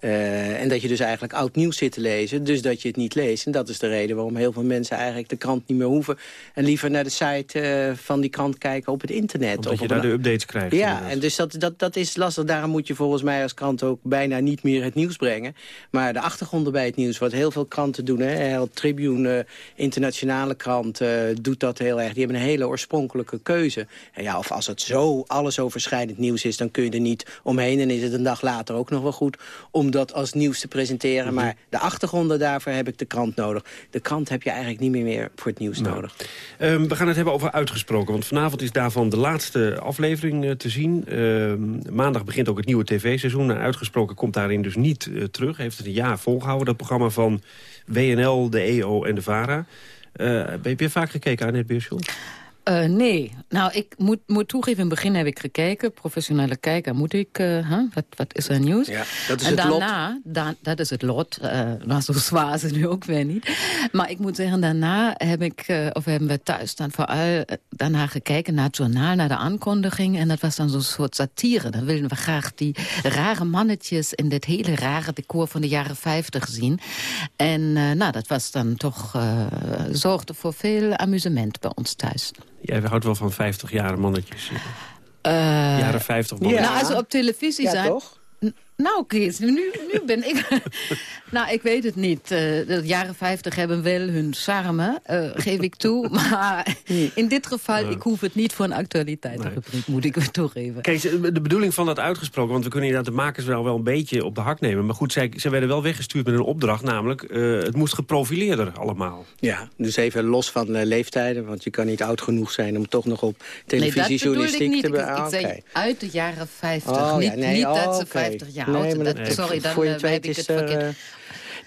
Uh, en dat je dus eigenlijk oud nieuws zit te lezen. Dus dat je het niet leest. En dat is de reden waarom heel veel mensen eigenlijk de krant niet meer hoeven. En liever naar de site uh, van die krant kijken op het internet. Omdat je daar de updates krijgt. Ja, inderdaad. en dus dat, dat, dat is lastig. Daarom moet je volgens mij als krant ook bijna niet meer het nieuws brengen. Maar de achtergronden bij het nieuws, wat heel veel kranten doen. Hè, Tribune, uh, internationale krant, doet dat heel erg. Die hebben een hele oorspronkelijke keuze. En ja, of als het zo alles overschrijdend nieuws is, dan kun je er niet omheen. En is het een dag later ook nog wel goed om dat als nieuws te presenteren. Maar de achtergronden daarvoor heb ik de krant nodig. De krant heb je eigenlijk niet meer, meer voor het nieuws Nou. nodig. Um, we gaan het hebben over uitgesproken. Want vanavond is daarvan de laatste aflevering uh, te zien. Um, maandag begint ook het nieuwe tv-seizoen. En uitgesproken komt daarin dus niet uh, terug. Heeft het een jaar volgehouden. Dat programma van WNL, de EO en de VARA. Uh, heb je vaak gekeken, Annette Beerschel? Uh, nee. Nou, ik moet, moet toegeven, in het begin heb ik gekeken. Professionele kijker moet ik... Uh, huh? wat, wat is er nieuws? Ja, dat is en het daarna, lot. Da, dat is het lot. Uh, nou, zo zwaar is het nu ook weer niet. Maar ik moet zeggen, daarna heb ik... of hebben we thuis dan vooral daarna gekeken naar het journaal, naar de aankondiging. En dat was dan zo'n soort satire. Dan wilden we graag die rare mannetjes... in dit hele rare decor van de jaren 50 zien. En nou, dat was dan toch... zorgde voor veel amusement bij ons thuis. Jij houdt wel van 50 jaar mannetjes. Uh, Jaren 50 mannetjes. Nou, als ze op televisie ja, zijn... toch? Nou, Kees, nu, nu ben ik... nou, ik weet het niet. Uh, de jaren 50 hebben wel hun charme, uh, geef ik toe. Maar in dit geval, uh. ik hoef het niet voor een actualiteitenrubriek, nee. moet ik toegeven. Kees, de bedoeling van dat uitgesproken... want we kunnen inderdaad de makers wel, wel een beetje op de hak nemen. Maar goed, zij, zij werden wel weggestuurd met een opdracht. Namelijk, uh, het moest geprofileerder allemaal. Ja, dus even los van uh, leeftijden. Want je kan niet oud genoeg zijn om toch nog op televisiejournalistiek nee, te... be- ik, ik okay. zei uit de jaren 50. Oh, niet ja, nee, niet oh, dat ze okay. 50 jaar nee, oud maar dat, Sorry, dan voor je uh, heb ik het verkeerd.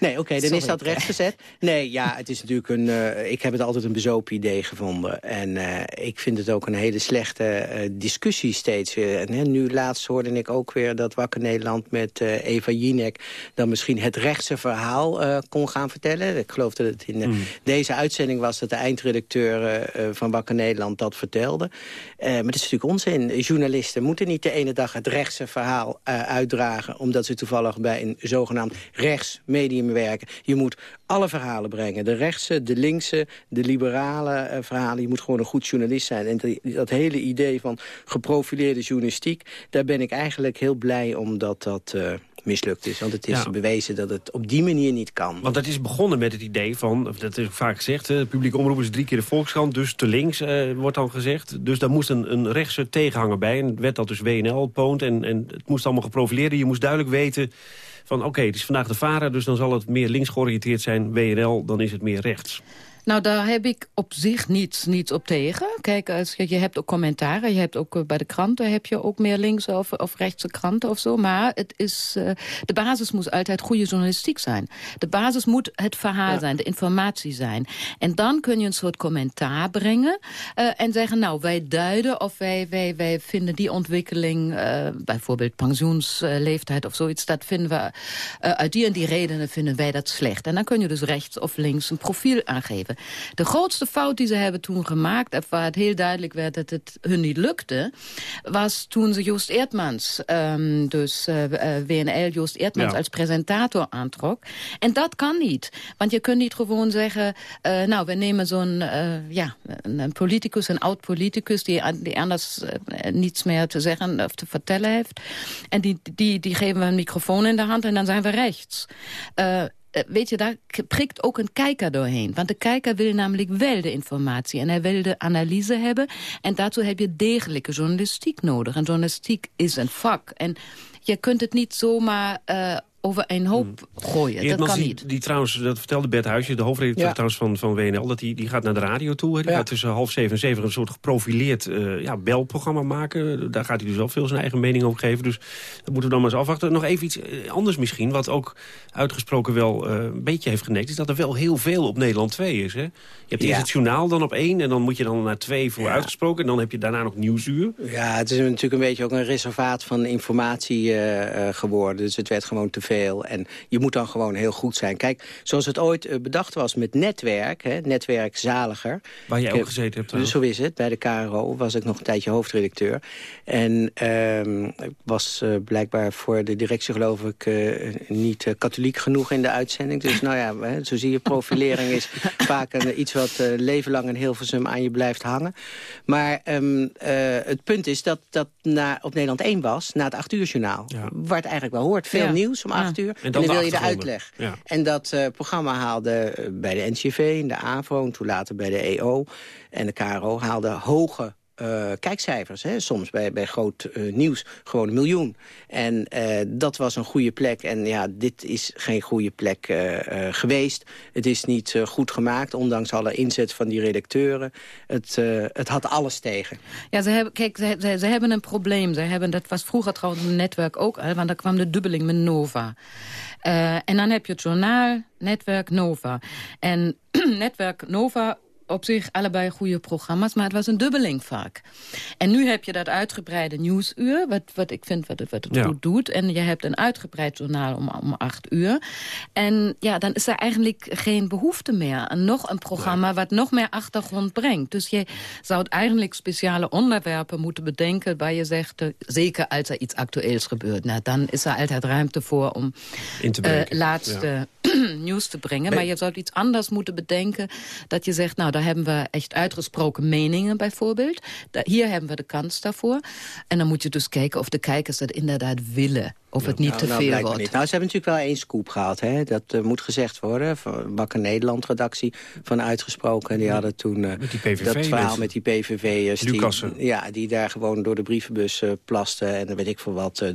Nee, oké, okay, dan Sorry. is dat rechtgezet. Nee, ja, het is natuurlijk een... Uh, ik heb het altijd een bezopen idee gevonden. En uh, ik vind het ook een hele slechte uh, discussie steeds weer. En hè, nu laatst hoorde ik ook weer dat Wakker Nederland met Eva Jinek... dan misschien het rechtse verhaal kon gaan vertellen. Ik geloof dat het in mm. deze uitzending was... dat de eindredacteur van Wakker Nederland dat vertelde. maar het is natuurlijk onzin. Journalisten moeten niet de ene dag het rechtse verhaal uitdragen... omdat ze toevallig bij een zogenaamd rechts werken. Je moet alle verhalen brengen. De rechtse, de linkse, de liberale uh, verhalen. Je moet gewoon een goed journalist zijn. En die, dat hele idee van geprofileerde journalistiek... daar ben ik eigenlijk heel blij omdat dat... Uh, mislukt is. Want het is ja. bewezen dat het op die manier niet kan. Want dat is begonnen met het idee van, dat is vaak gezegd... de publieke omroep is drie keer de Volkskrant, dus te links uh, wordt dan gezegd. Dus daar moest een, een rechtse tegenhanger bij. En werd dat dus WNL poont en, en het moest allemaal geprofileerd. Je moest duidelijk weten van oké, het is vandaag de VARA... dus dan zal het meer links georiënteerd zijn. WNL, dan is het meer rechts. Nou, daar heb ik op zich niets, niets op tegen. Kijk, als je, je hebt ook commentaren. Je hebt ook uh, bij de kranten heb je ook meer links of, of rechtse kranten of zo. Maar het is, uh, de basis moet altijd goede journalistiek zijn. De basis moet het verhaal ja. zijn, de informatie zijn. En dan kun je een soort commentaar brengen. Uh, en zeggen, nou, wij duiden of wij, wij, wij vinden die ontwikkeling... bijvoorbeeld pensioensleeftijd of zoiets... dat vinden we uit die en die redenen vinden wij dat slecht. En dan kun je dus rechts of links een profiel aangeven. De grootste fout die ze hebben toen gemaakt... waar het heel duidelijk werd dat het hun niet lukte... was toen ze Joost Eertmans, um, dus uh, WNL Joost Eertmans... Ja. als presentator aantrok. En dat kan niet. Want je kunt niet gewoon zeggen... Uh, nou, we nemen zo'n uh, ja, een politicus, een oud-politicus... Die, die anders niets meer te zeggen of te vertellen heeft. En die, die, die geven we een microfoon in de hand en dan zijn we rechts weet je, daar prikt ook een kijker doorheen. Want de kijker wil namelijk wel de informatie. En hij wil de analyse hebben. En daartoe heb je degelijke journalistiek nodig. En journalistiek is een vak. En je kunt het niet zomaar... Uh, over een hoop gooien. dat kan die, niet. Die trouwens, dat vertelde Bert Huisje, de hoofdredacteur ja. trouwens van, van WNL... dat die, die gaat naar de radio toe. Hè. Die ja. gaat tussen half zeven en zeven een soort geprofileerd uh, ja, belprogramma maken. Daar gaat hij dus wel veel zijn eigen mening over geven. Dus dat moeten we dan maar eens afwachten. Nog even iets anders misschien, wat ook uitgesproken wel uh, een beetje heeft genekt... is dat er wel heel veel op Nederland 2 is. Hè? Je hebt eerst het journaal dan op één... en dan moet je dan naar twee voor uitgesproken... en dan heb je daarna nog Nieuwsuur. Ja, het is natuurlijk een beetje ook een reservaat van informatie uh, geworden. Dus het werd gewoon te veel veel. En je moet dan gewoon heel goed zijn. Kijk, zoals het ooit eh, bedacht was met netwerk, hè, netwerk Zaliger. Waar jij ook gezeten hebt trouwens. Zo is het. Bij de KRO was ik nog een tijdje hoofdredacteur. En ehm, ik was eh, blijkbaar voor de directie geloof ik eh, niet katholiek genoeg in de uitzending. Dus nou ja, hè, zo zie je, profilering is vaak een, iets wat eh, leven lang in Hilversum aan je blijft hangen. Maar ehm, eh, het punt is dat dat na, op Nederland 1 was, na het 8 uur journaal. Waar het eigenlijk wel hoort. Veel Ja. nieuws om 8 Ja. uur. En En dan wil je de uitleg. Ja. En dat eh, programma haalde bij de NCV, de AVRO en toen later bij de EO en de KRO haalde hoge eh, kijkcijfers. Hè? Soms bij, bij groot eh, nieuws gewoon een miljoen. En eh, dat was een goede plek. En ja, dit is geen goede plek geweest. Het is niet goed gemaakt, ondanks alle inzet van die redacteuren. Het, het had alles tegen. Ja, ze hebben, kijk, ze, ze, hebben een probleem. Ze hebben, dat was vroeger trouwens een netwerk ook al, want daar kwam de dubbeling met Nova. En dan heb je het journaal, netwerk Nova. En netwerk Nova op zich allebei goede programma's, maar het was een dubbeling vaak. En nu heb je dat uitgebreide nieuwsuur, wat, wat ik vind wat het, wat het Ja. goed doet. En je hebt een uitgebreid journaal om, om acht uur. En ja, dan is er eigenlijk geen behoefte meer aan nog een programma... wat nog meer achtergrond brengt. Dus je zou eigenlijk speciale onderwerpen moeten bedenken... waar je zegt, eh, zeker als er iets actueels gebeurt... Nou, dan is er altijd ruimte voor om In te breken. laatste nieuws te brengen. Nee. Maar je zou iets anders moeten bedenken. Dat je zegt, nou, daar hebben we echt uitgesproken meningen bijvoorbeeld. Da- hier hebben we de kans daarvoor. En dan moet je dus kijken of de kijkers dat inderdaad willen. Of het niet Nou, te nou, veel wordt. Niet. Nou, ze hebben natuurlijk wel één scoop gehad. Hè? Dat eh, moet gezegd worden. Van Wakker Nederland-redactie van Uitgesproken. Die hadden toen eh, Met die PVV dat verhaal mensen. met die PVV'ers. Die, Lucassen. ja, die daar gewoon door de brievenbus eh, plasten. En dan weet ik veel wat. eh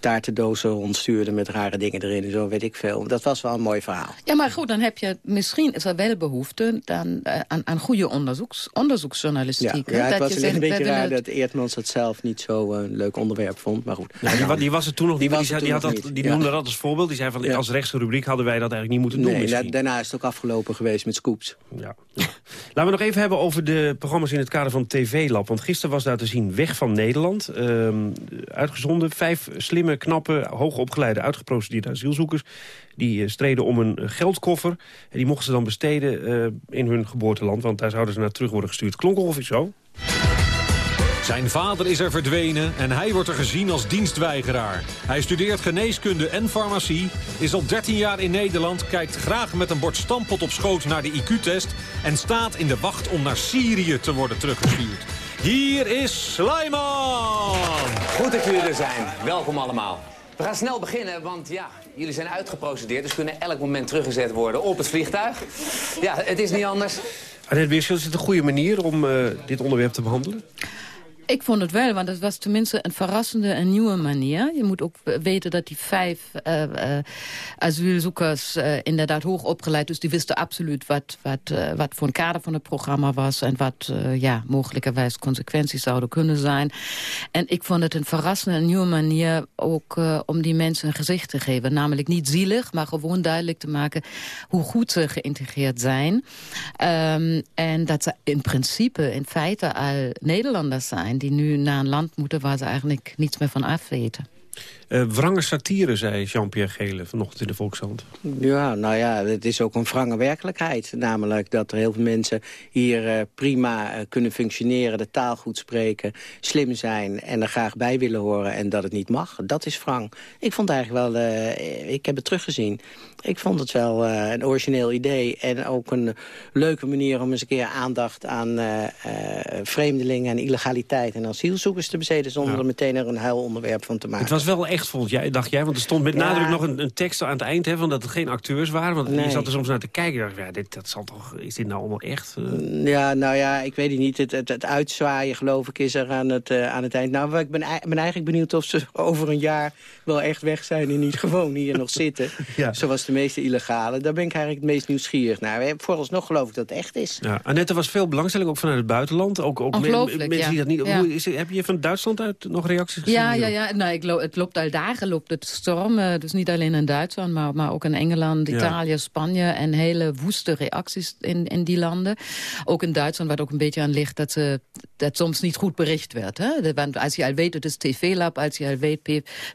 taartendozen rondstuurden met rare dingen erin. En zo weet ik veel. Dat was wel een mooi verhaal. Ja, maar goed, dan heb je misschien is er wel behoefte dan, eh, aan, aan goede onderzoeks, onderzoeksjournalistiek. Ja, het Dat was je alleen een zegt, beetje raar dat Eertmans het zelf niet zo eh, een leuk onderwerp vond. Maar goed. Ja, die, die was er toen nog niet. Die Die, was die, had dat, die ja. noemde dat als voorbeeld. Die zei van, als rechtse rubriek hadden wij dat eigenlijk niet moeten doen Nee, da- daarna is het ook afgelopen geweest met scoops. Ja. Laten we nog even hebben over de programma's in het kader van TV-lab. Want gisteren was daar te zien Weg van Nederland. ehm, uitgezonden. Vijf slimme, knappe, hoogopgeleide, uitgeprocedeerde asielzoekers. Die eh, streden om een geldkoffer. En die mochten ze dan besteden eh, in hun geboorteland. Want daar zouden ze naar terug worden gestuurd. Klonk ongeveer zo. Zijn vader is er verdwenen en hij wordt er gezien als dienstweigeraar. Hij studeert geneeskunde en farmacie, is al 13 jaar in Nederland... kijkt graag met een bord stampot op schoot naar de IQ-test... en staat in de wacht om naar Syrië te worden teruggestuurd. Hier is Slijman! Goed dat jullie er zijn. Welkom allemaal. We gaan snel beginnen, want ja, jullie zijn uitgeprocedeerd... dus kunnen elk moment teruggezet worden op het vliegtuig. Ja, het is niet anders. Annette Weerschel, is het een goede manier om eh, dit onderwerp te behandelen? Ik vond het wel, want het was tenminste een verrassende en nieuwe manier. Je moet ook weten dat die vijf eh, eh, asielzoekers eh, inderdaad hoog opgeleid... dus die wisten absoluut wat, wat, wat voor een kader van het programma was... en wat ja, mogelijkerwijs consequenties zouden kunnen zijn. En ik vond het een verrassende en nieuwe manier... ook om die mensen een gezicht te geven. Namelijk niet zielig, maar gewoon duidelijk te maken... hoe goed ze geïntegreerd zijn. Ehm, en dat ze in principe, in feite al Nederlanders zijn die nu naar een land moeten waar ze eigenlijk niets meer van af Eh wrange satire, zei Jean-Pierre Gele vanochtend in de Volkshand. Ja, nou ja, het is ook een wrange werkelijkheid. Namelijk dat er heel veel mensen hier eh, prima eh, kunnen functioneren... de taal goed spreken, slim zijn en er graag bij willen horen... en dat het niet mag. Dat is wrang. Ik vond eigenlijk wel... ik heb het teruggezien. Ik vond het wel een origineel idee. En ook een leuke manier om eens een keer aandacht aan vreemdelingen... en illegaliteit en asielzoekers te besteden... zonder er meteen er een huilonderwerp van te maken. Wel echt, vond jij, dacht jij? Want er stond met Ja. nadruk nog een, een tekst aan het eind... Hè, van dat het geen acteurs waren. Want je Nee. zat er soms naar te kijken. en dacht, ja, dit, dat zal toch, is dit nou allemaal echt? eh? Ja, nou ja, ik weet het niet. Het, het, het uitzwaaien, geloof ik, is er aan het, eh, aan het eind. Nou, ik ben, ben eigenlijk benieuwd of ze over een jaar wel echt weg zijn... en niet gewoon hier nog zitten. Ja. Zoals de meeste illegale. Daar ben ik eigenlijk het meest nieuwsgierig naar. Vooralsnog geloof ik dat het echt is. Ja, Annette, er was veel belangstelling ook vanuit het buitenland. Ook, mensen die dat niet... Ja. Hoe is, heb je van Duitsland uit nog reacties gezien? Ja, ja, ja. Nou, ik het loopt al dagen loopt het storm. eh, dus niet alleen in Duitsland, maar, maar ook in Engeland, Ja. Italië, Spanje. En hele woeste reacties in, in die landen. Ook in Duitsland, waar het ook een beetje aan ligt... dat, ze, dat soms niet goed bericht werd. Hè? Want als je al weet, het is TV-lab, als je al weet,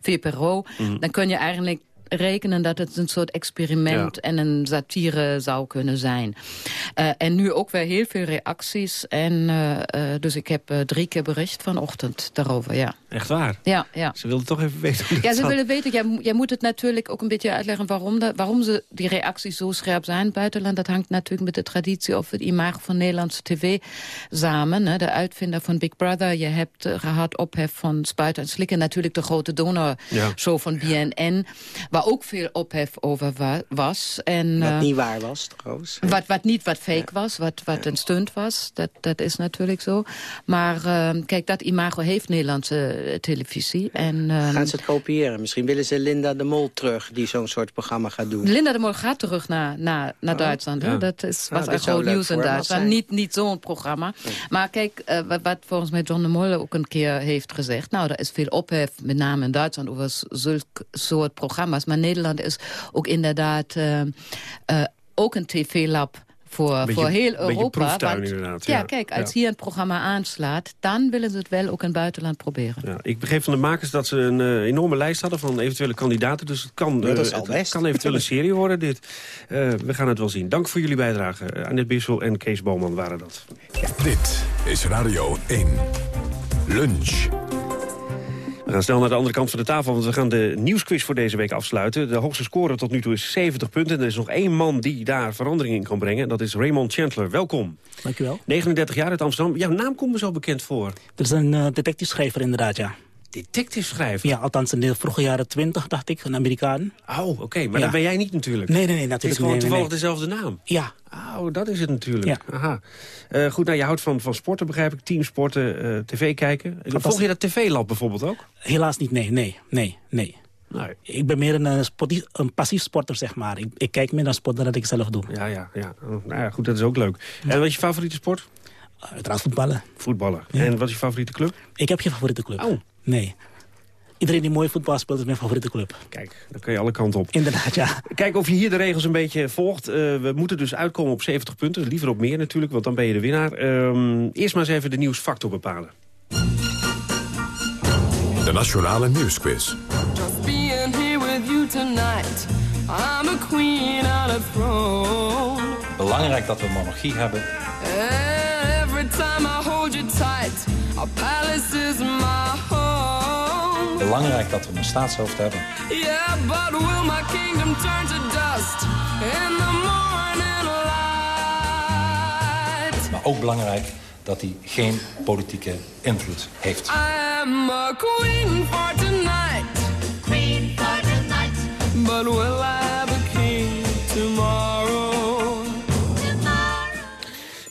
VPRO... Mhm. dan kun je eigenlijk rekenen dat het een soort experiment en een satire zou kunnen zijn. Uh, en nu ook weer heel veel reacties. En uh, uh, dus ik heb drie keer bericht vanochtend daarover, ja. Echt waar? Ja, ja. Ze wilden toch even weten Ja, ze willen weten. Jij, jij, moet het natuurlijk ook een beetje uitleggen waarom, de, waarom ze die reacties zo scherp zijn buitenland. Dat hangt natuurlijk met de traditie of het imago van Nederlandse tv samen. Hè. De uitvinder van Big Brother. Je hebt gehad ophef van Spuiten en Slikken. Natuurlijk de grote donorshow ja. van BNN. Waar ook veel ophef over wa was. En, wat niet waar was, trouwens. Wat, wat niet wat fake ja. was, wat, wat een stunt was. Dat, dat is natuurlijk zo. Maar uh, kijk, dat imago heeft Nederlandse uh, televisie. En, uh, Gaan ze het kopiëren? Misschien willen ze Linda de Mol terug, die zo'n soort programma gaat doen. Linda de Mol gaat terug naar, naar, naar oh, Duitsland. Ja. Dat is, was ah, groot nieuws in Duitsland. Niet, niet zo'n programma. Nee. Maar kijk, wat, wat volgens mij John de Mol ook een keer heeft gezegd. Nou, er is veel ophef, met name in Duitsland, over zulk soort programma's. Maar Nederland is ook inderdaad ook een tv-lab voor, beetje, voor heel Europa. Want, inderdaad. Ja, ja kijk, als ja. hier een programma aanslaat... dan willen ze het wel ook in het buitenland proberen. Ja, ik begreep van de makers dat ze een uh, enorme lijst hadden... van eventuele kandidaten, dus het kan, uh, het, het kan eventueel een serie worden, dit. Uh, we gaan het wel zien. Dank voor jullie bijdrage. Annette Bissel en Kees Boman waren dat. Dit is Radio 1. Lunch. We gaan snel naar de andere kant van de tafel, want we gaan de nieuwsquiz voor deze week afsluiten. De hoogste score tot nu toe is 70 punten. En er is nog één man die daar verandering in kan brengen. Dat is Raymond Chandler. Welkom. Dankjewel. 39 jaar uit Amsterdam. Jouw naam komt me zo bekend voor. Dat is een uh, detective-schrijver inderdaad, ja. Detective-schrijver? Ja, althans in de vroege jaren 20, dacht ik, een Amerikaan. Oh, oké. Okay. Maar ja. dat ben jij niet natuurlijk. Nee, nee, nee, natuurlijk Het is gewoon nee, toevallig nee. dezelfde naam. Ja. Oh, dat is het natuurlijk. Ja. Aha. Uh, goed, nou, je houdt van, van sporten, begrijp ik. Teamsporten, uh, tv kijken. Volg je dat tv-lab bijvoorbeeld ook? Helaas niet, nee, nee, nee, nee. Nee. Ik ben meer een, sportief, een passief sporter, zeg maar. Ik, ik kijk meer naar sport dan dat ik zelf doe. Ja, ja, ja. Oh, nou ja, goed, dat is ook leuk. Ja. En wat is je favoriete sport? Uiteraard voetballen. Voetballen. Ja. En wat is je favoriete club? Ik heb geen favoriete club. Oh. Nee. Iedereen die mooi voetbal speelt is mijn favoriete club. Kijk, dan kun je alle kanten op. Inderdaad, ja. Kijk of je hier de regels een beetje volgt. Uh, we moeten dus uitkomen op 70 punten. Liever op meer natuurlijk, want dan ben je de winnaar. Um, eerst maar eens even de nieuwsfactor bepalen. De Nationale Nieuwsquiz. Just being here with you tonight. I'm a queen on a throne. Belangrijk dat we monarchie hebben. Every time I hold you tight. Our palace is my home. Belangrijk dat we een staatshoofd hebben. Yeah, but will my kingdom turn to dust in the morning light? Maar ook belangrijk dat hij geen politieke invloed heeft. I am a queen for tonight. Queen for tonight. But will I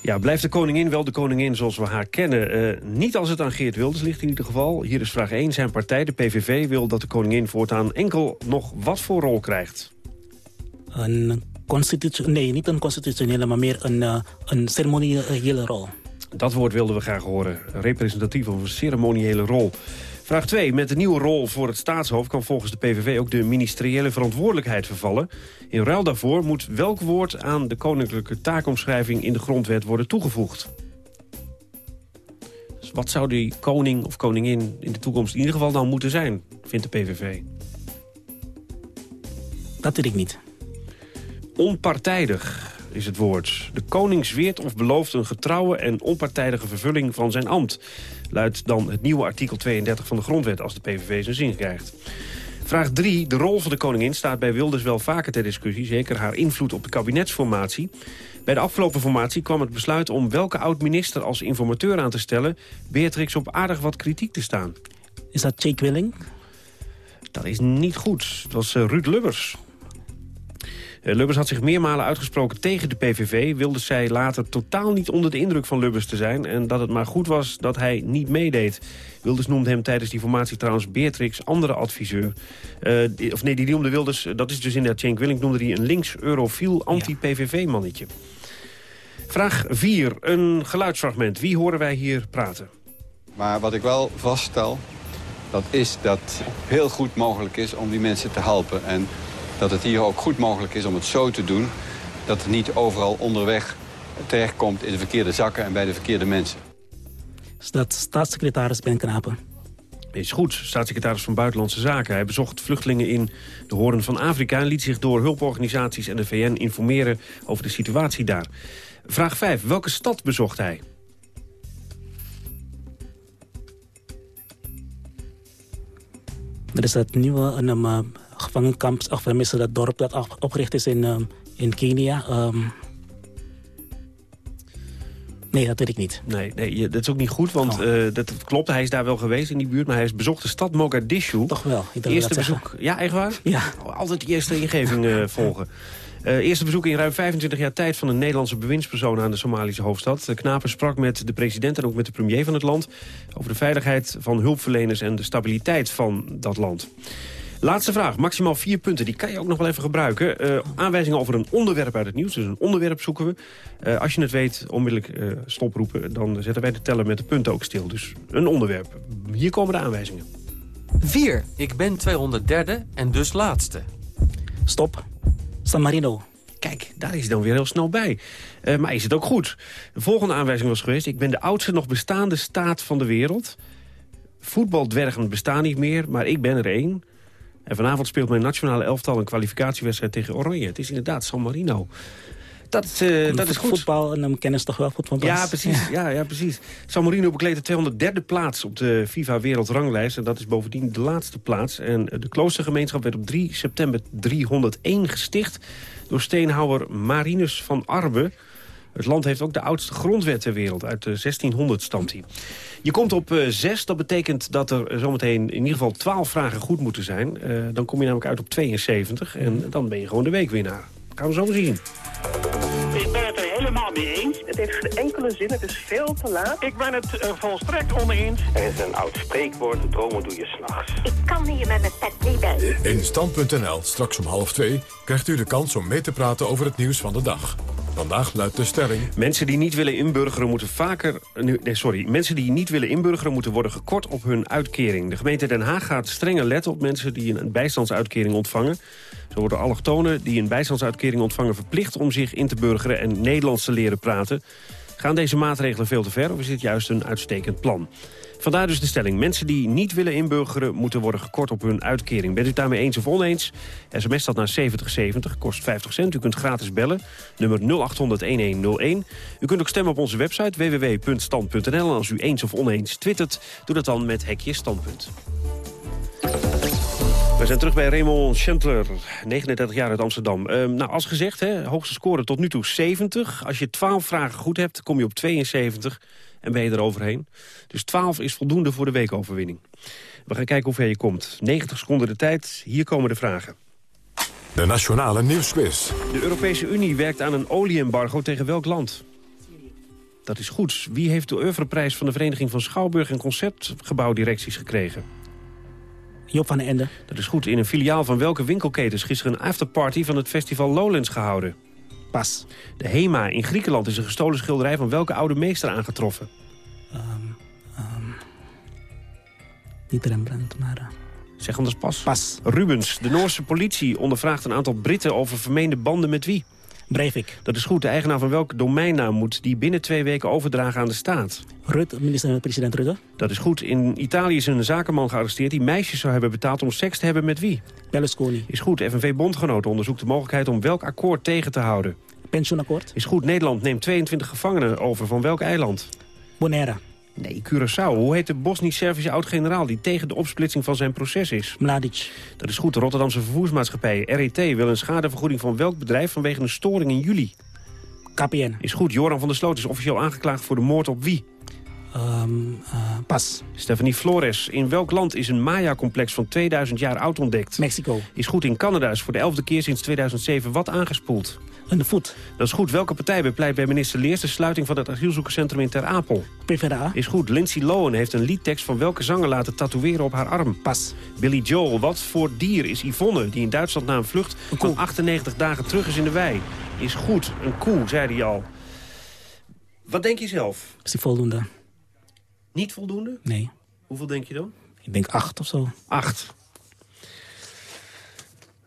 Ja, blijft de koningin wel de koningin zoals we haar kennen? Uh, niet als het aan Geert Wilders ligt in ieder geval. Hier is vraag 1. Zijn partij, de PVV, wil dat de koningin voortaan enkel nog wat voor rol krijgt? Een constitutionele, nee, niet een constitutionele, maar meer een, uh, een ceremoniële rol. Dat woord wilden we graag horen. Representatief of een ceremoniële rol. Vraag 2. Met de nieuwe rol voor het staatshoofd kan volgens de PVV ook de ministeriële verantwoordelijkheid vervallen. In ruil daarvoor moet welk woord aan de koninklijke taakomschrijving in de grondwet worden toegevoegd? Dus wat zou die koning of koningin in de toekomst in ieder geval nou moeten zijn, vindt de PVV? Dat weet ik niet. Onpartijdig is het woord. De koning zweert of belooft een getrouwe en onpartijdige vervulling van zijn ambt. Luidt dan het nieuwe artikel 32 van de grondwet als de PVV zijn zin krijgt. Vraag 3. De rol van de koningin staat bij Wilders wel vaker ter discussie. Zeker haar invloed op de kabinetsformatie. Bij de afgelopen formatie kwam het besluit om welke oud-minister als informateur aan te stellen... Beatrix op aardig wat kritiek te staan. Is dat Jake Willing? Dat is niet goed. Het was uh, Ruud Lubbers. Uh, Lubbers had zich meermalen uitgesproken tegen de PVV. Wilders zei later totaal niet onder de indruk van Lubbers te zijn... en dat het maar goed was dat hij niet meedeed. Wilders noemde hem tijdens die formatie trouwens Beatrix, andere adviseur. Uh, die, of nee, die noemde Wilders, dat is dus in dat Cenk Willink... noemde hij een links-eurofiel anti-PVV-mannetje. Vraag 4, een geluidsfragment. Wie horen wij hier praten? Maar wat ik wel vaststel, dat is dat het heel goed mogelijk is om die mensen te helpen... En dat het hier ook goed mogelijk is om het zo te doen... dat het niet overal onderweg terechtkomt in de verkeerde zakken en bij de verkeerde mensen. Dat staatssecretaris Ben Knapen? Is goed, staatssecretaris van Buitenlandse Zaken. Hij bezocht vluchtelingen in de horen van Afrika... en liet zich door hulporganisaties en de VN informeren over de situatie daar. Vraag 5. Welke stad bezocht hij? Er is dat nieuwe een, um, uh, gevangenkamp, of tenminste dat dorp dat op- opgericht is in, um, in Kenia. Ehm, nee, dat weet ik niet. Nee, nee dat is ook niet goed, want eh, dat klopt. Hij is daar wel geweest in die buurt, maar hij is bezocht de stad Mogadishu. Toch wel, ik Eerste dat zeggen. bezoek. Ja, echt waar? Ja. Oh, altijd de eerste ingeving eh, volgen. Eh, eerste bezoek in ruim 25 jaar tijd van een Nederlandse bewindspersoon aan de Somalische hoofdstad. De Knapen sprak met de president en ook met de premier van het land... over de veiligheid van hulpverleners en de stabiliteit van dat land. Laatste vraag, maximaal vier punten. Die kan je ook nog wel even gebruiken. Eh, aanwijzingen over een onderwerp uit het nieuws. Dus een onderwerp zoeken we. Eh, als je het weet, onmiddellijk eh, stoproepen. Dan zetten wij de teller met de punten ook stil. Dus een onderwerp. Hier komen de aanwijzingen. 4. Ik ben 203 en dus laatste. Stop. San Marino. Kijk, daar is hij dan weer heel snel bij. Eh, maar is het ook goed? De volgende aanwijzing was geweest... ik ben de oudste nog bestaande staat van de wereld. Voetbaldwergen bestaan niet meer, maar ik ben er één. En vanavond speelt mijn nationale elftal een kwalificatiewedstrijd tegen Oranje. Het is inderdaad San Marino. Dat, eh, dat is goed. Voetbal en um, kennis toch wel voetbal. Ja, precies. Ja. Ja, precies. San Marino bekleedt de 203e plaats op de FIFA Wereldranglijst. En dat is bovendien de laatste plaats. En de kloostergemeenschap werd op 3 september 301 gesticht... door steenhouwer Marinus van Arbe. Het land heeft ook de oudste grondwet ter wereld. Uit de 1600 stamt hij. Je komt op 6. Dat betekent dat er zometeen in ieder geval 12 vragen goed moeten zijn. Eh, dan kom je namelijk uit op 72. En dan ben je gewoon de weekwinnaar. Gaan we zo zien. Ik ben het er helemaal mee eens. Het heeft geen enkele zin, het is veel te laat. Ik ben het uh, volstrekt oneens. Er is een oud spreekwoord, dromen doe je s'nachts. Ik kan hier met mijn pet niet bij. In Stand.nl, straks om half twee, krijgt u de kans om mee te praten over het nieuws van de dag. Vandaag luidt de stelling... Mensen die niet willen inburgeren moeten vaker... Nee, sorry. Mensen die niet willen inburgeren moeten worden gekort op hun uitkering. De gemeente Den Haag gaat strenger letten op mensen die een bijstandsuitkering ontvangen. Zo worden allochtonen die een bijstandsuitkering ontvangen verplicht om zich in te burgeren en Nederlands te leren praten. Gaan deze maatregelen veel te ver of is dit juist een uitstekend plan? Vandaar dus de stelling. Mensen die niet willen inburgeren moeten worden gekort op hun uitkering. Bent u daarmee eens of oneens? SMS staat naar 7070, kost 50 cent. U kunt gratis bellen, nummer 0800-1101. U kunt ook stemmen op onze website www.stand.nl. En als u eens of oneens twittert, doe dat dan met hekje standpunt. We zijn terug bij Raymond Schentler, 39 jaar uit Amsterdam. Uh, nou, als gezegd, hè, hoogste score tot nu toe 70. Als je 12 vragen goed hebt, kom je op 72 en ben je er overheen. Dus 12 is voldoende voor de weekoverwinning. We gaan kijken hoe ver je komt. 90 seconden de tijd, hier komen de vragen. De Nationale Nieuwsquiz. De Europese Unie werkt aan een olieembargo tegen welk land? Dat is goed. Wie heeft de oeuvreprijs van de Vereniging van Schouwburg en Concertgebouwdirecties gekregen? Job van den Ende. Dat is goed. In een filiaal van welke winkelketen is gisteren een afterparty van het festival Lowlands gehouden? Pas. De HEMA in Griekenland is een gestolen schilderij van welke oude meester aangetroffen? Um, um, niet Rembrandt, maar... Uh... Zeg anders pas. Pas. Rubens. De Noorse politie ondervraagt een aantal Britten over vermeende banden met wie? Breivik. Dat is goed. De eigenaar van welke domeinnaam moet die binnen twee weken overdragen aan de staat? Rutte, minister-president Rutte. Dat is goed. In Italië is een zakenman gearresteerd die meisjes zou hebben betaald om seks te hebben met wie? Berlusconi. Is goed. FNV-bondgenoten onderzoekt de mogelijkheid om welk akkoord tegen te houden? Pensioenakkoord. Is goed. Nederland neemt 22 gevangenen over van welk eiland? Bonaire. Nee, Curaçao. Hoe heet de Bosnisch-Servische oud-generaal die tegen de opsplitsing van zijn proces is? Mladic. Dat is goed. De Rotterdamse vervoersmaatschappij RET wil een schadevergoeding van welk bedrijf vanwege een storing in juli? KPN. Is goed. Joran van der Sloot is officieel aangeklaagd voor de moord op wie? Um, uh, pas. Stephanie Flores. In welk land is een Maya-complex van 2000 jaar oud ontdekt? Mexico. Is goed. In Canada is voor de elfde keer sinds 2007 wat aangespoeld? Een voet. Dat is goed. Welke partij bepleit bij minister Leers de sluiting van het asielzoekerscentrum in Ter Apel? PvdA. Is goed. Lindsay Lohan heeft een liedtekst van welke zanger laten tatoeëren op haar arm? Pas. Billy Joel. Wat voor dier is Yvonne die in Duitsland na een vlucht van 98 dagen terug is in de wei? Is goed. Een koe, zei hij al. Wat denk je zelf? Is die voldoende? Niet voldoende? Nee. Hoeveel denk je dan? Ik denk acht of zo. Acht.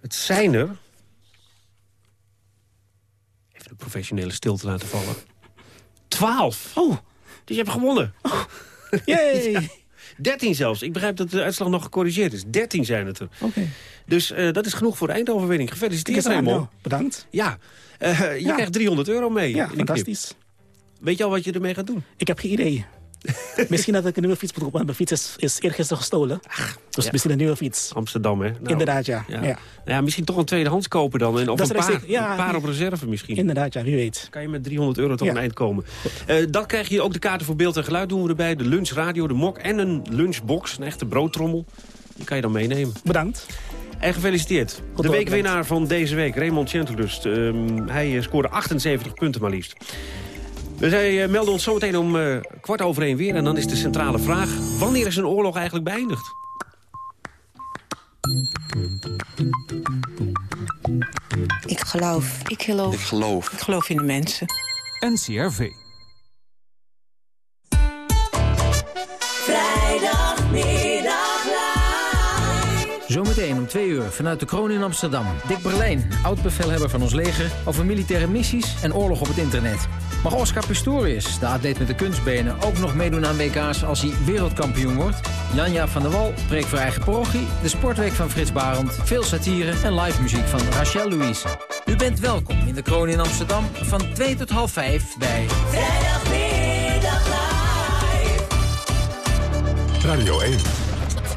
Het zijn er... Even de professionele stilte laten vallen. Twaalf! Oh! Dus je hebt gewonnen. Oh. Yay! ja. 13 zelfs. Ik begrijp dat de uitslag nog gecorrigeerd is. 13 zijn het er. Oké. Dus eh, dat is genoeg voor de eindoverwinning. Gefeliciteerd, Raymond. Bedankt. Ja, uh, je Ja. krijgt 300 euro mee. Ja, knip. fantastisch. Weet je al wat je ermee gaat doen? Ik heb geen idee. misschien dat ik een nieuwe fiets moet kopen, mijn fiets is, is eergisteren gestolen. dus ja. misschien een nieuwe fiets. Amsterdam, hè? Nou, Inderdaad, ja. Ja. ja. Ja, misschien toch een tweedehands kopen dan. En, of Dat een paar, een paar op reserve misschien. Inderdaad, ja, wie weet. Kan je met 300 euro tot een eind komen. Eh, dan krijg je ook de kaarten voor beeld en geluid doen we erbij. De lunchradio, de mok en een lunchbox. Een echte broodtrommel. Die kan je dan meenemen. Bedankt. En gefeliciteerd. De weekwinnaar van deze week, Raymond Centelust. Ehm, hij eh, scoorde 78 punten maar liefst. Dus hij eh, melden ons zometeen om eh, kwart over één weer. En dan is de centrale vraag... wanneer is een oorlog eigenlijk beëindigd? Ik geloof. Ik geloof. Ik geloof. Ik geloof in de mensen. NCRV. Zometeen om twee uur vanuit de kroon in Amsterdam. Dick Berlijn, oud-bevelhebber van ons leger... over militaire missies en oorlog op het internet. Mag Oscar Pistorius, de atleet met de kunstbenen... ook nog meedoen aan WK's als hij wereldkampioen wordt? Janja van der Wal preekt voor eigen parochie... de sportweek van Frits Barend, veel satire en live muziek van Rachel Louise. U bent welkom in de kroon in Amsterdam van 2 tot half 5 bij... Vrijdagmiddag Radio 1.